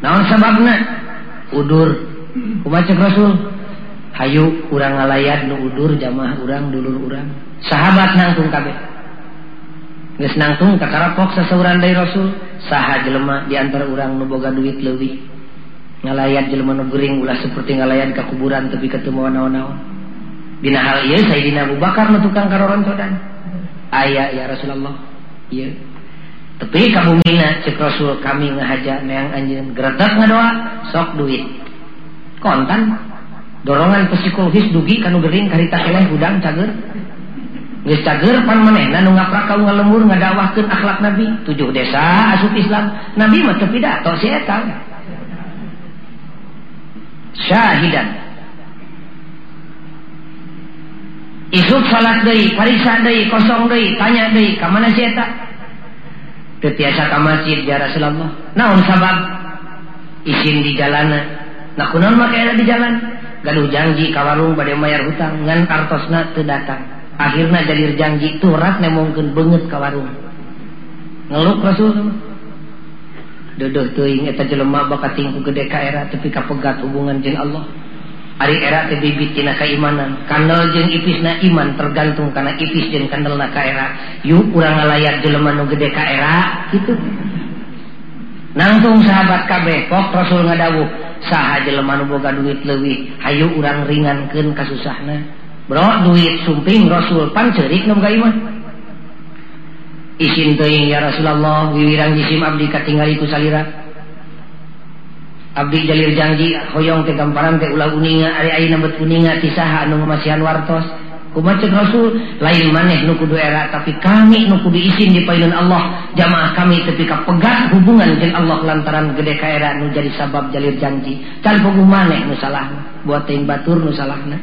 Naon sababna? Udur. Umacek Rasul Hayu kurang ngalayat nuudur jamaah urang dulur urang. Sahabat nangtung kabeh. Geus nangtung kakarapok sasauran dari Rasul saha jelema di antara urang nu boga duit leuwih. Ngalayat jelema nu gering ulah seperti ngalayat ka kuburan tapi ketemu naon-naon dina hal ieu Sayyidina Abu Bakar nu tukang karoron sodan aya ya Rasulullah. Ieu. Tapi kabumina cek Rasul kami ngahaja neang anjeun geretak ngadoa sok duit. Kontan. Dorongan psikologis dugi kanu gering karita keleh hudang cager. Geus cager pan manehna nu ngaprak kau ngalemur ngadawahkeun akhlak Nabi. Tujuh desa asup Islam. Nabi mah teu pidato si eta. Syahidan. Isuk salat deui parisa deui kosong deui tanya deui ka mana si eta? Teu tiasa ka masjid ya Rasulullah. Naon sabab? Isin di jalanan Lakunan maka di jalan gaduh janji ka warung bade mayar hutang ngan kartosna teu datang. Akhirna jalir janji turat nemongkeun beungeut ka warung. Ngeluk Rasul. Duduh teuing eta jelema bakal tingku gede ka era tapi kapegat hubungan jeung Allah. Ari era teh bibit tina keimanan, kandel jeung ipisna iman tergantung kana ipis jeung kandelna ka era. Yuk urang ngalayak jelema nu gede ka era kitu. nangtung sahabat kabeh kok Rasul ngadawu saha jelema nu boga duit leuwih hayu urang ringankeun kasusahna. Bro duit sumping Rasul pan ceurik nu iman isin teuing ya Rasulullah wiwirang jisim abdi katingali ku salira. Abdi jalir janji hoyong teh gamparan teh ulah uninga ari ayeuna bet uninga ti saha anu masihan wartos. Kumaha Rasul lain maneh nu kudu era tapi kami nu kudu isin di pailun Allah. Jamaah kami tepi ka pegat hubungan jeung Allah lantaran gede ka era nu jadi sabab jalir janji. Can puguh maneh nu salahna buat teuing batur nu salahna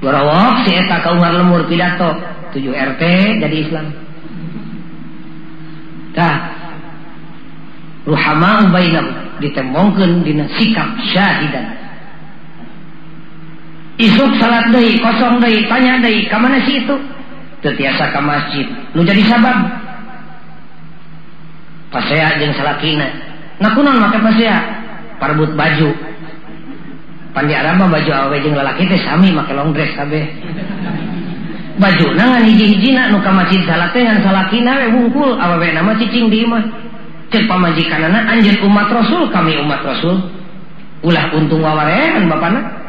Barawak si eta lemur pidato. 7 RT jadi Islam. Tah ruhama bainahum ditemongkeun dina sikap syahidan isuk salat day kosong deui tanya deui ke mana sih itu? Tetiasa ke masjid. Lu jadi sabab. Pasea jeung salakina. Nakunon make pasea? Parbut baju. Pandi arama baju awe jeung lalaki teh sami make long dress kabeh. Baju nangan hiji hijina nu ka masjid salat teh ngan salakina we wungkul awewe nama cicing di imah cek pamajikanana anjeun umat rasul kami umat rasul. Ulah untung wawarehan bapana.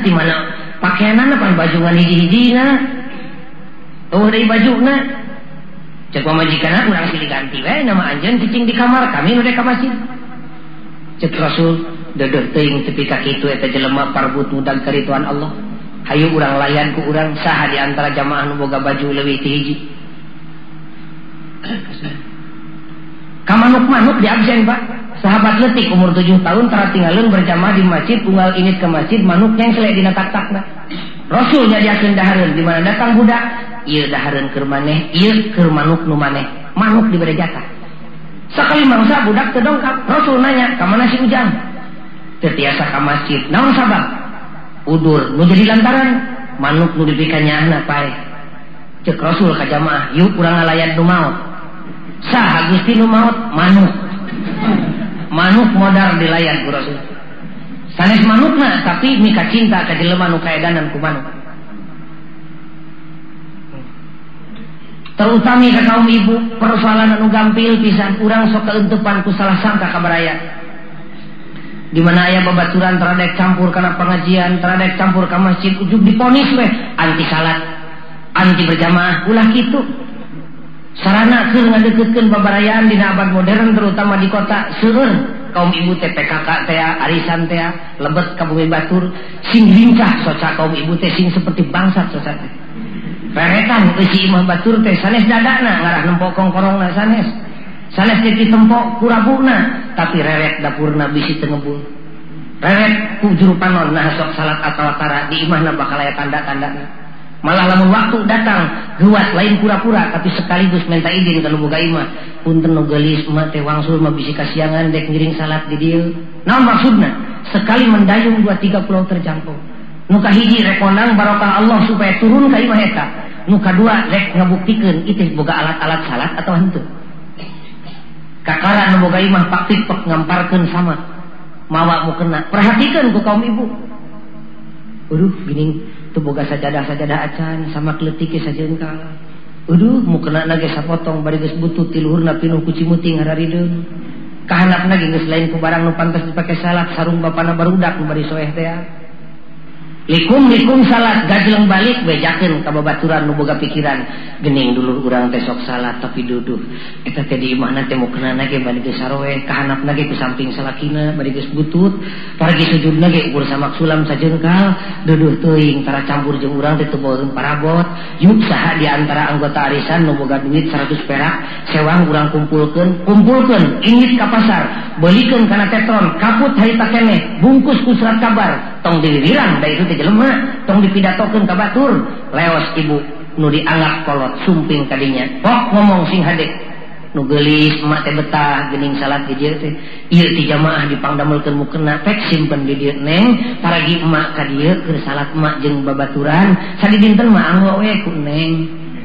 di mana? Pakaian bajungan hiji-hijina oh dari bajuna coba majikan aku langsung diganti we nama anjen cicing di kamar kami udah ke masjid. Cek rasul dedeh teing tepi kaki itu eta jelema parbutu dan kerituan Allah. Hayu urang layan ku urang saha di antara jamaah nu boga baju leuwih ti hiji. Kamanuk manuk di absen pak. sahabat letik umur 7 tahun tara tinggalun berjamaah di masjid tunggal init ke masjid manuk yang selek dina tak-takna. Rasul nyadiakeun dahareun di mana datang budak? Ieu dahareun keur maneh ieu keur manuk nu maneh. Manuk dibere jatah sekali mangsa budak terdongkap Rasul nanya ka mana si Ujang? Teu tiasa ka masjid. Naon sabab udur nu jadi lantaran manuk nu dipikanya pae. Cek Rasul ka jamaah yuk kurang ngalayan nu maot sah Gusti nu maot manuk. Manuk modar di layan ku rasul. Sanes manukna tapi mika cinta ka jelema nu kaedanan ku manuk. Terutama ke kaum ibu persoalan anu gampil pisan urang sok keentepan ku salah sangka kabaraya di mana ayah babaturan teradek campur karena pengajian teradek campur ke masjid ujung diponis weh anti salat anti berjamaah ulah gitu sarana keur ngadeukeutkeun babarayaan dina abad modern terutama di kota seueur kaum ibu teh PKK teh arisan teh lebet ka bumi batur sing lincah soca kaum ibu teh sing seperti bangsat soca teh. Rerekan si imah batur teh sanes dadana ngarah nempok kongkorongna sanes. Sanes jadi tempok kurabuna tapi reret dapurna bisi tengebul reret ku juru panon nah sok salat atau atara di imahna bakal aya tanda-tandana malah lamun waktu datang luas lain pura-pura tapi sekaligus minta izin kalau buka imah punten no gelis emak teh wangsul mah bisi kasiangan dek ngiring salat di dia nah maksudnya sekali mendayung dua tiga pulau terjangkau. Nuka hiji rekondang barokah Allah supaya turun ke imah eta. Dua rek ngabuktikan itu boga alat-alat salat atau hantu. Kakara nu boga imah pak tipek ngamparkan sama. Mawa mu kena. Perhatikan ku kaum ibu. Aduh, gini boga sajadah sajadah acan sama kletik saja engkau. Uduh mau kena sapotong bari geus butut ti luhurna pinuh ku cimuting hararideun kahanap nage geus lain ku barang nu pantas dipake salat sarung bapana barudak nu bari soeh likum likum salat. Gajleng balik bejakin nu nuboga pikiran. Gening dulu urang besok salat tapi duduk eta teh di mana teh mau kena nage bari geus saroe kahanap nage ku samping salakina bari geus butut. Paragi sujud nage ukur sama sulam sajengkal. Duduh teuing tara campur jeung urang teh teboreun parabot. Yuk saha di antara anggota arisan nuboga duit 100 perak sewang urang kumpulkeun. Kumpulkeun ingit ka pasar. Beulikeun kana tetron kaput harita keneh bungkus ku surat kabar. Tong diliran da itu jelema tong dipidatokeun ka batur leos ibu nu dianggap kolot sumping kadinya. Kok ngomong sing hadek nu gelis emak teh betah gening salat di dieu teh. Ieu ti jamaah dipangdamelkeun mukena pek simpen di dieu. Neng paragi emak ka dieu keur salat emak jeung babaturan. Sadi dinten mah anggo we ku neng.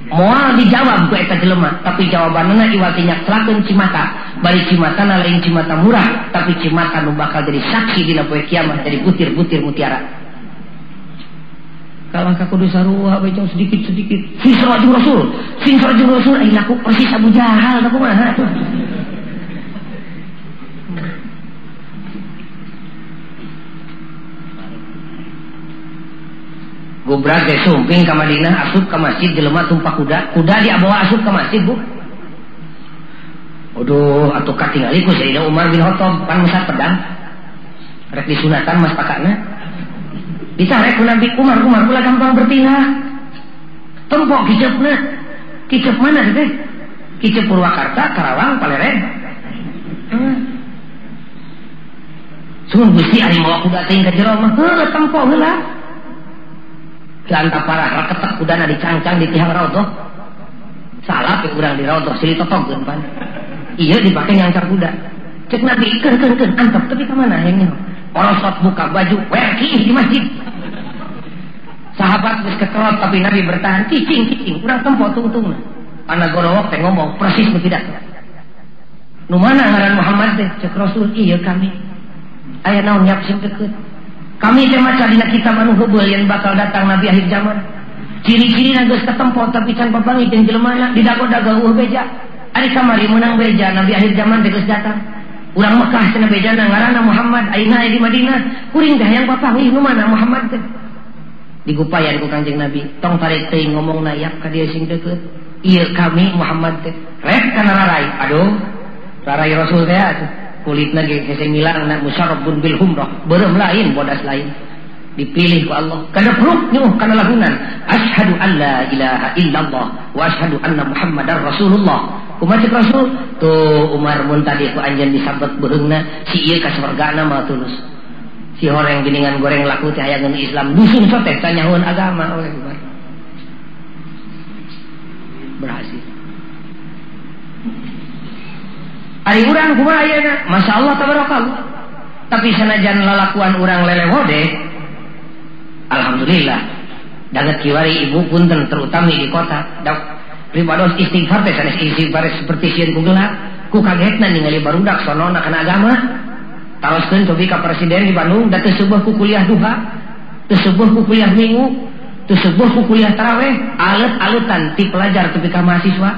Moal dijawab ku eta jelema tapi jawabanna iwal tinyak telakeun cimata. Bari cimata lain cimata murah tapi cimata nu bakal jadi saksi dina poe kiamat jadi butir-butir mutiara kalah ka kudu sarua baca sedikit sedikit. Sing sarajung rasul. Sing sarajung rasul ai laku persis Abu Jahal aku mah tuh Gubrak teh sumping ke Madinah asup ke masjid jelema tumpah kuda. Kuda dia bawa asup ke masjid bu. Aduh, atau katingali ku Sayyidina Umar bin Khattab. Pan musat pedang. Rek disunatan mas pakakna. Ditarik Nabi Umar, Umar pula gampang bertindak. Tempok kicepna. Kicep mana sih? Kicep Purwakarta, Karawang, Paleren. Hmm. Sungguh gusti ari mau kuda teuing ka jero mah heuh tempok heula. Lanta parah ketek kudana dicangcang di tihang raudhah. Salah urang di raudhah silih totogkeun pan. Iya dipakai nyangcar kuda. Cek Nabi keun keun keun antep tapi ke mana yang Orosot buka baju, werki di masjid. Sahabat wis kekerot tapi Nabi bertahan cicing cicing kurang tempo tungtung. Anak gorowok teh ngomong persis tidak nu mana ngaran Muhammad teh? Cek Rasul iya kami. Ayah naon nyiap sing deket. Kami teh maca dina kita heubeuh yang bakal datang Nabi akhir zaman. Ciri-ciri geus ketempo tapi can papangi jeung jelema di dago-dago uh beja. Ari kamari menang beja Nabi akhir zaman teh datang urang Mekah cenah beja ngaranna Muhammad ayeuna di Madinah. Kuring teh yang papangi nu mana Muhammad? Teh digupayan ku kanjeng Nabi. Tong tarik teuing ngomong nayak ka dia sing deket. Iya kami Muhammad. Teh rek kana rarai aduh rarai Rasul teh kulit lagi hese milang na musyarabun bil humrah. Beureum lain bodas lain. Dipilih ku Allah. Kada perut nyuh kana lahunan asyhadu an la ilaha illallah wa asyhadu anna muhammadar rasulullah kumaha rasul tuh Umar mun tadi ku anjeun disabet bereungna si ieu ka surgana mah tulus. Si orang giningan goreng laku teh aya Islam dusun sotek tanyahuan agama oleh Umar. Berhasil. Ari urang kumaha ayeuna Masya Allah tabarakallah. Tapi sanajan lalakuan urang lelewode Alhamdulillah. Daget kiwari ibu punten terutama di kota dak ribados istighfar teh sanes istighfar seperti sieun ku gelap ku kagetna ningali barudak sonona kana agama Taroskeun cobi ka presiden di Bandung da sebuah ku kuliah duha, teu sebuah ku kuliah minggu, teu sebuah ku kuliah taraweh, ti pelajar tepi ka mahasiswa.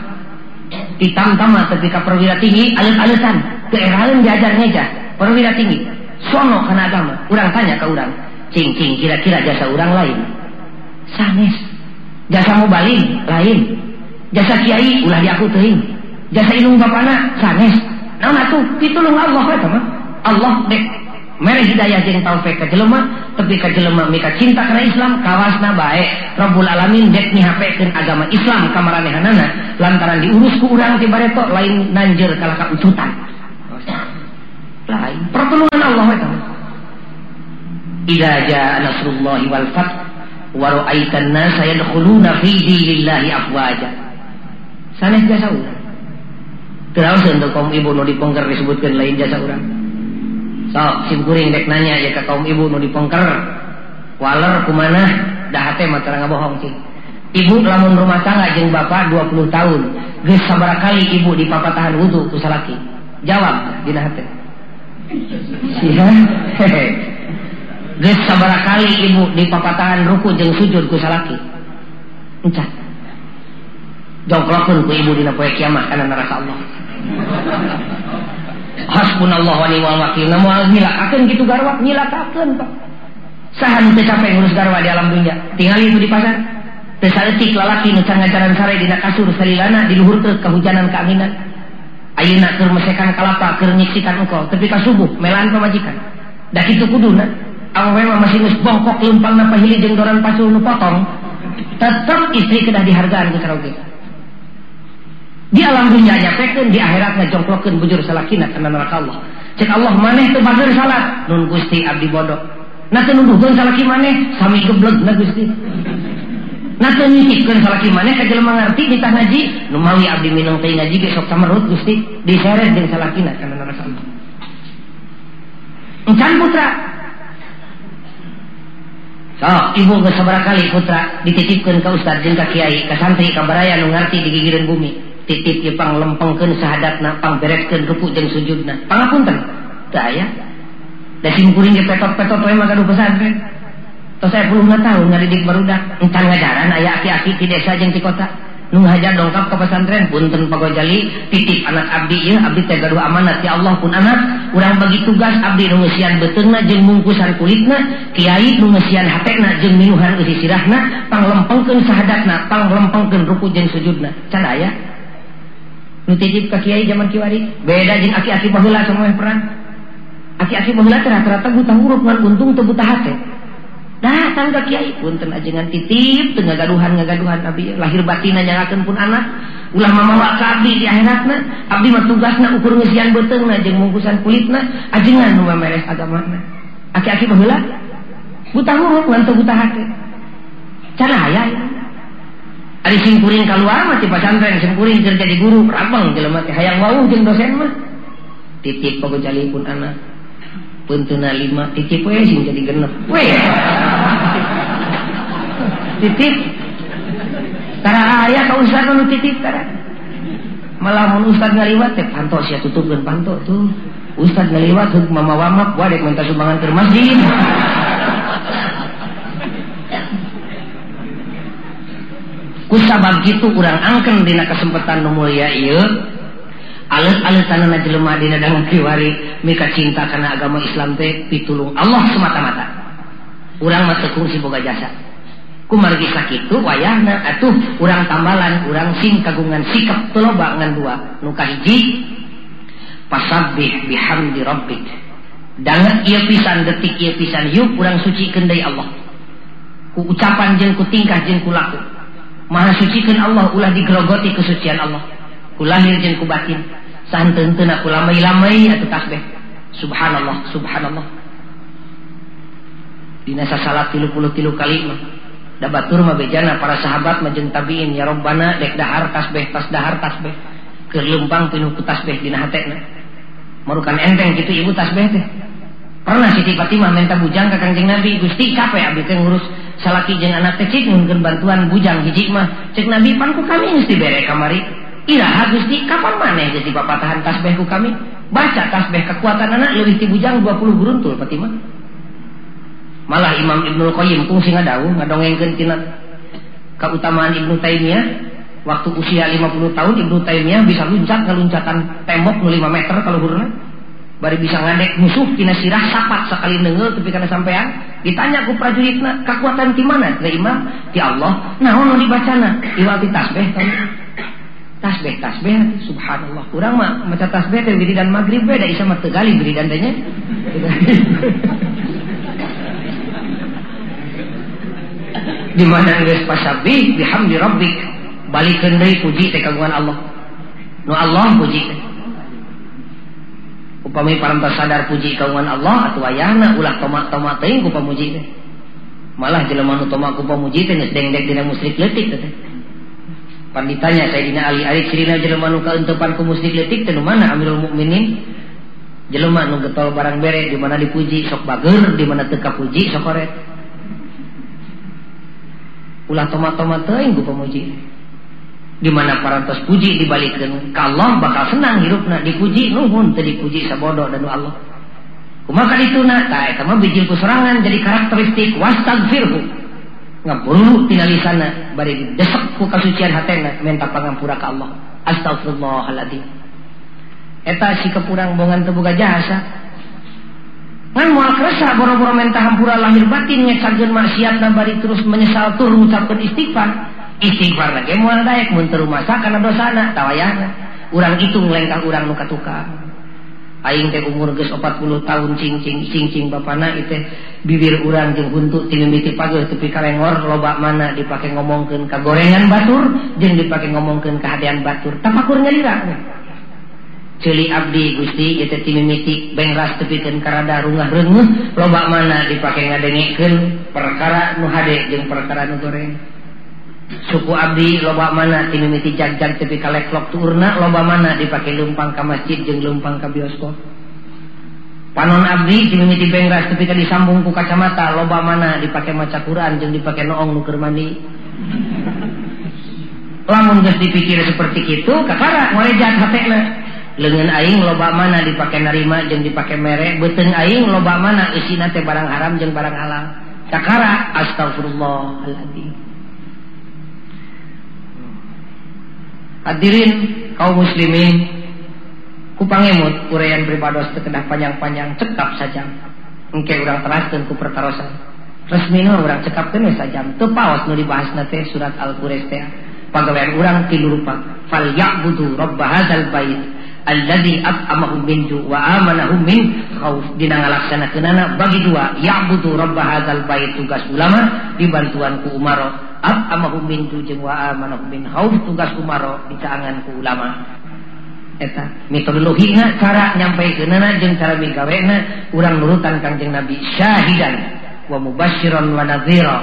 Di tamtama tepi ka perwira tinggi, alet-aletan, keerahan diajar ngeja, perwira tinggi. Sono kana agama, urang tanya ke urang, cing cing kira-kira jasa urang lain. Sanes. Jasa mubalin lain. Jasa kiai ulah diaku teuing. Jasa ilung bapana sanes. Naon atuh pitulung Allah eta mah. Allah dek mere hidayah jeung taufik ka jelema tapi ka jelema mika cinta kana Islam kawasna bae Rabbul Alamin dek nyihapekeun agama Islam ka maranehanana lantaran diurus ku urang ti lain nanjeur kala ka ucutan lain pertolongan Allah eta Idza jaa nasrullahi wal fath wa ra'aitan nasa yadkhuluna fi dinillahi afwaja sanes jasa urang. Terus untuk kaum ibu nu dipongker disebutkan lain jasa urang. Sok simkuring dek nanya ya ke kaum ibu nu dipengker waler kumana? Dah hate mah terang bohong sih. Ibu lamun rumah tangga jeung bapak 20 tahun geus sabaraha kali ibu di papatahan wudu ku salaki. Jawab dina hate sia geus sabaraha kali ibu di papatahan ruku jeung sujud ku salaki. Encat jongklokeun ku ibu dina poe kiamat kana neraka Allah. Hasbunallah wa ni'mal wakil. Namun nyilakakeun gitu garwa nyilakakeun Pak. Sahan teu capek ngurus garwa di alam dunia. Tinggal itu di pasar. Teu saeutik lalaki nu can ngajaran sare dina kasur salilana di luhur teu kehujanan keanginan. Ayeuna keur mesekan kalapa keur nyiksikan engkau. Tapi ka subuh melaan pamajikan da kitu kuduna awewe mah masih geus bongkok lempang napa hili jeung doran pasul nu potong. Tetep istri kedah dihargaan ke karaoke di alam dunia nyapekeun di akhirat ngajongklokeun bujur salakina kana neraka Allah. Cek Allah maneh teu bager salat? Nun Gusti abdi bodoh. Na teu nuduhkeun salaki maneh? Sami gebleg na Gusti. Na teu nyicipkeun salaki maneh ka jelema ngarti ditah ngaji? Nu mawi abdi minum teh ngaji ge sok samerut Gusti. Diseret jeung salakina kana neraka Allah. Encan putra. So, ibu ke kali putra. Dititipkan ke ustad jeung ka kiai, ka santri, ka baraya nu ngarti bumi titik Jepang lempengkeun sahadatna pang bereskeun ruku jeung sujudna. Pangapunten teu daya da simkuring ge petot-petot we mah dupa pesantren tos saya puluh tahun ngadidik barudak entah ngajaran aya aki-aki di desa jeung di kota. Nu hajar dongkap ke pesantren punten pagojali titip anak abdi ya abdi teh gaduh amanat ya Allah pun anak. Urang bagi tugas abdi nu ngeusian beteungna jeung mungkusan kulitna kiai nu ngeusian hatena jeung minuhan eusi sirahna panglempengkeun sahadatna panglempengkeun ruku jeung sujudna. Can aya? Nutijib ke kiai zaman kiwari. Beda jeng aki-aki bahula sama yang perang. Aki-aki bahula rata-rata buta huruf ngan untung tuh buta hati datang ke kiai. Pun ten ajengan titip tengah gaduhan ngagaduhan. Abi lahir batin nyalakan pun anak. Ulah mamawa ke abdi di akhiratna. Abdi mah tugasna ukur ngesian betengna jeung mungkusan kulitna. Ajengan nu meres agamana. Aki-aki bahula buta huruf ngan buta hati cara ya Ari simkuring keluar mah di pesantren simkuring kerja di guru rabang jelema teh hayang wau jeung dosen mah. Titip pagojali pun anak. Puntuna lima titip we sing jadi genep. We. titip. Tara aya ka ustaz nu titip tara. Malah mun ustaz ngaliwat teh panto sia tutupkeun panto tuh. Ustaz ngaliwat mama wamak wadek minta sumbangan ke masjid. Kusabab gitu kurang angken dina kesempatan mulia ieu alet-aletanana jelema dina dangu kiwari mika cinta karena agama Islam teh pitulung Allah semata-mata. Urang mah teu si boga jasa. Kumargi sakitu wayahna atuh urang tambalan urang sing kagungan sikap teloba ngan dua nu kahiji. Pasabbih bihamdi rabbik. Danget ieu pisan detik ieu pisan yuk urang suci deui Allah. Ku ucapan jeung ku tingkah jeung ku laku Maha sucikan Allah ulah digerogoti kesucian Allah. Kulahir jeung ku batin. Santeun aku lamai-lamai atau tasbih. Subhanallah, subhanallah. Dina salat tilu puluh tilu kali mah. Da batur mah bejana para sahabat mah jeung tabiin ya Rabbana dek dahar tasbih tas dahar tasbih. Keur leumpang pinuh ku tasbih dina hatena. Marukan enteng gitu ibu tasbih teh. Pernah Siti Fatimah minta bujang ke Kanjeng Nabi, Gusti capek abdi ngurus salaki jeung anak teh cik bantuan bujang hiji mah cek nabi pan ku kami mesti bere kamari Iraha Gusti, kapan mana jadi papatahan tasbihku kami? Baca tasbih kekuatan anak lebih tibujang 20 guruntul patima. Malah Imam Ibnu Qayyim kung singa dawu ngadongengkeun tina keutamaan Ibnu Taimiyah waktu usia 50 tahun Ibnu Taimiyah bisa luncat ngeluncatan tembok 5 meter kalau hurna bari bisa ngadek musuh tina sirah sapat sekali nengel tapi karena sampean ditanya ku prajuritna kekuatan di mana? Teh Imam di Allah. Naon dibacana iwal tasbih kan tasbih tasbih subhanallah. Kurang mah maca tasbih teh wiridan maghrib beda isa mah tegali wiridan teh di mana geus pasabi bihamdi rabbik. Balikeun deui puji teh kagungan Allah. Nu Allah puji upami parantos sadar puji kagungan Allah atuh ayahna ulah tomat-tomat teuing ku pamuji teh. Malah jelema nu tomat ku pamuji teh geus dengdek dina musyrik leutik teh Panditanya Sayyidina Ali Ali cirina jelema nu kaentepan ku musrik letik teh mana Amirul Mukminin? Jelema nu getol barang bere di mana dipuji sok bager di mana teu kapuji sok koret ulah tomat-tomat teuing ku pemuji di mana parantos puji dibalikkeun ka Allah bakal senang hirupna dipuji nuhun teu dipuji sabodo dan Allah. Eta mah bijil serangan jadi karakteristik wastagfirhu. Ngaburu tina lisana bari desek ku kasucian hatena minta pangampura ka Allah. Astagfirullahaladzim eta si kepurang bongan tebuka jasa ngan moal kerasa boro-boro minta hampura lahir batin ngecageun maksiat dan bari terus menyesal tur ngucapkeun istighfar istighfar lagi mual daek mun terumasa karena dosana tawayana urang itu ngelengkang urang nu tukang aing teh umur geus 40 tahun cing cing bapana itu bibir urang jeung huntu tinggal miti pagel tepi kalengor loba mana dipake ngomongkeun ka gorengan batur jeung dipake ngomongkeun ka hadean batur. Tapakur nyalira Celi abdi Gusti itu timimitik bengras tepikeun karada rungah reuneuh loba mana dipake ngadengikeun perkara nu hade jeung perkara nu goreng. suku Abdi loba mana timiti jajan tepi kalelok turna loba mana dipakai lumpang ke masjid jeung lumpang ke bioskop. Panon Abdi timiti Bengras tepi disambung ku kacamata loba mana dipakai maca Quran jeung dipakai noong nuker mandi. Lamun geus dipikir seperti itu kakara ngorejan hatena. Lengan aing loba mana dipakai narima jeung dipakai merek beteng aing loba mana isina teh barang haram jeung barang halal. Kakara astagfirullahaladzim. Hadirin kaum muslimin kupangemut uraian pribados tekedah panjang-panjang cekap saja. Engke urang teraskeun ku pertarosan resmina urang cekapkeun we saja. Teu paos nu dibahas teh surat al-quraish teh. Pagawean urang tilu rupa fal ya'budu rabb hadzal bait alladzi at'amahum min ju wa amanahum min khauf. Dina ngalaksanakeunana bagi dua. Ya'budu rabb hadzal bait tugas ulama dibantuan ku Umar amahum min jeung wa amanahum min hauf tugas umaro dicaangan ku ulama. Eta metodologina cara nyampaikeunana jeung cara migawena urang nurutan kangjeng Nabi syahidan. Wa mubasyiran wa nadhira.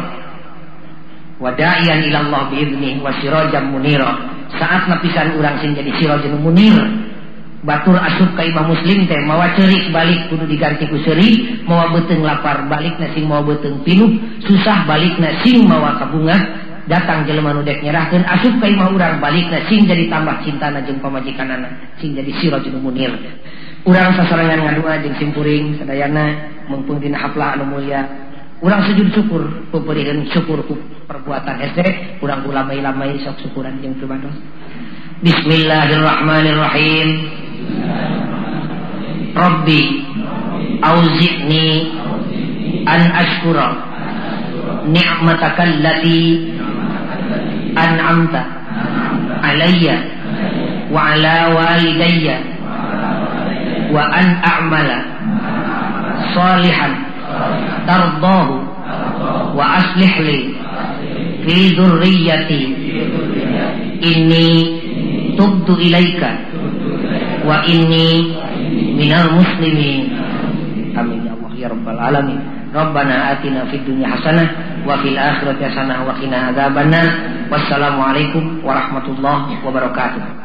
Wa da'iyan ila Allah bi idni wa sirajan munira. Saat napisan urang sing jadi sirajan munir Batur asup Kaimah muslim teh mawa cerik balik kudu diganti ku seri mawa beteng lapar balik nasing mawa beteng pinuh susah balik nasing mawa kabunga datang jelema nu dek nyerahkeun asub Kaimah urang balik sing jadi tambah cintana jeung pamajikanana sing jadi sirajul munir. Urang sasarangan ngadua jeung simpuring sadayana mumpung dina haplah anu mulia. Urang sujud syukur peperiheun syukur ku perbuatan hese urang ulamai-lamai sok syukuran jeung pribados Bismillahirrahmanirrahim. Rabbi auzi'ni an ashkura ni'mataka allati an'amta alayya wa ala walidayya wa an a'mala salihan tardahu wa aslih li fi dhurriyyati. Inni tubtu ilaika wa inni minal muslimin. Amin ya Allah ya rabbal alamin. Rabbana atina fid dunya hasanah wa fil akhirati hasanah wa qina adzabannar wassalamu alaikum warahmatullahi wabarakatuh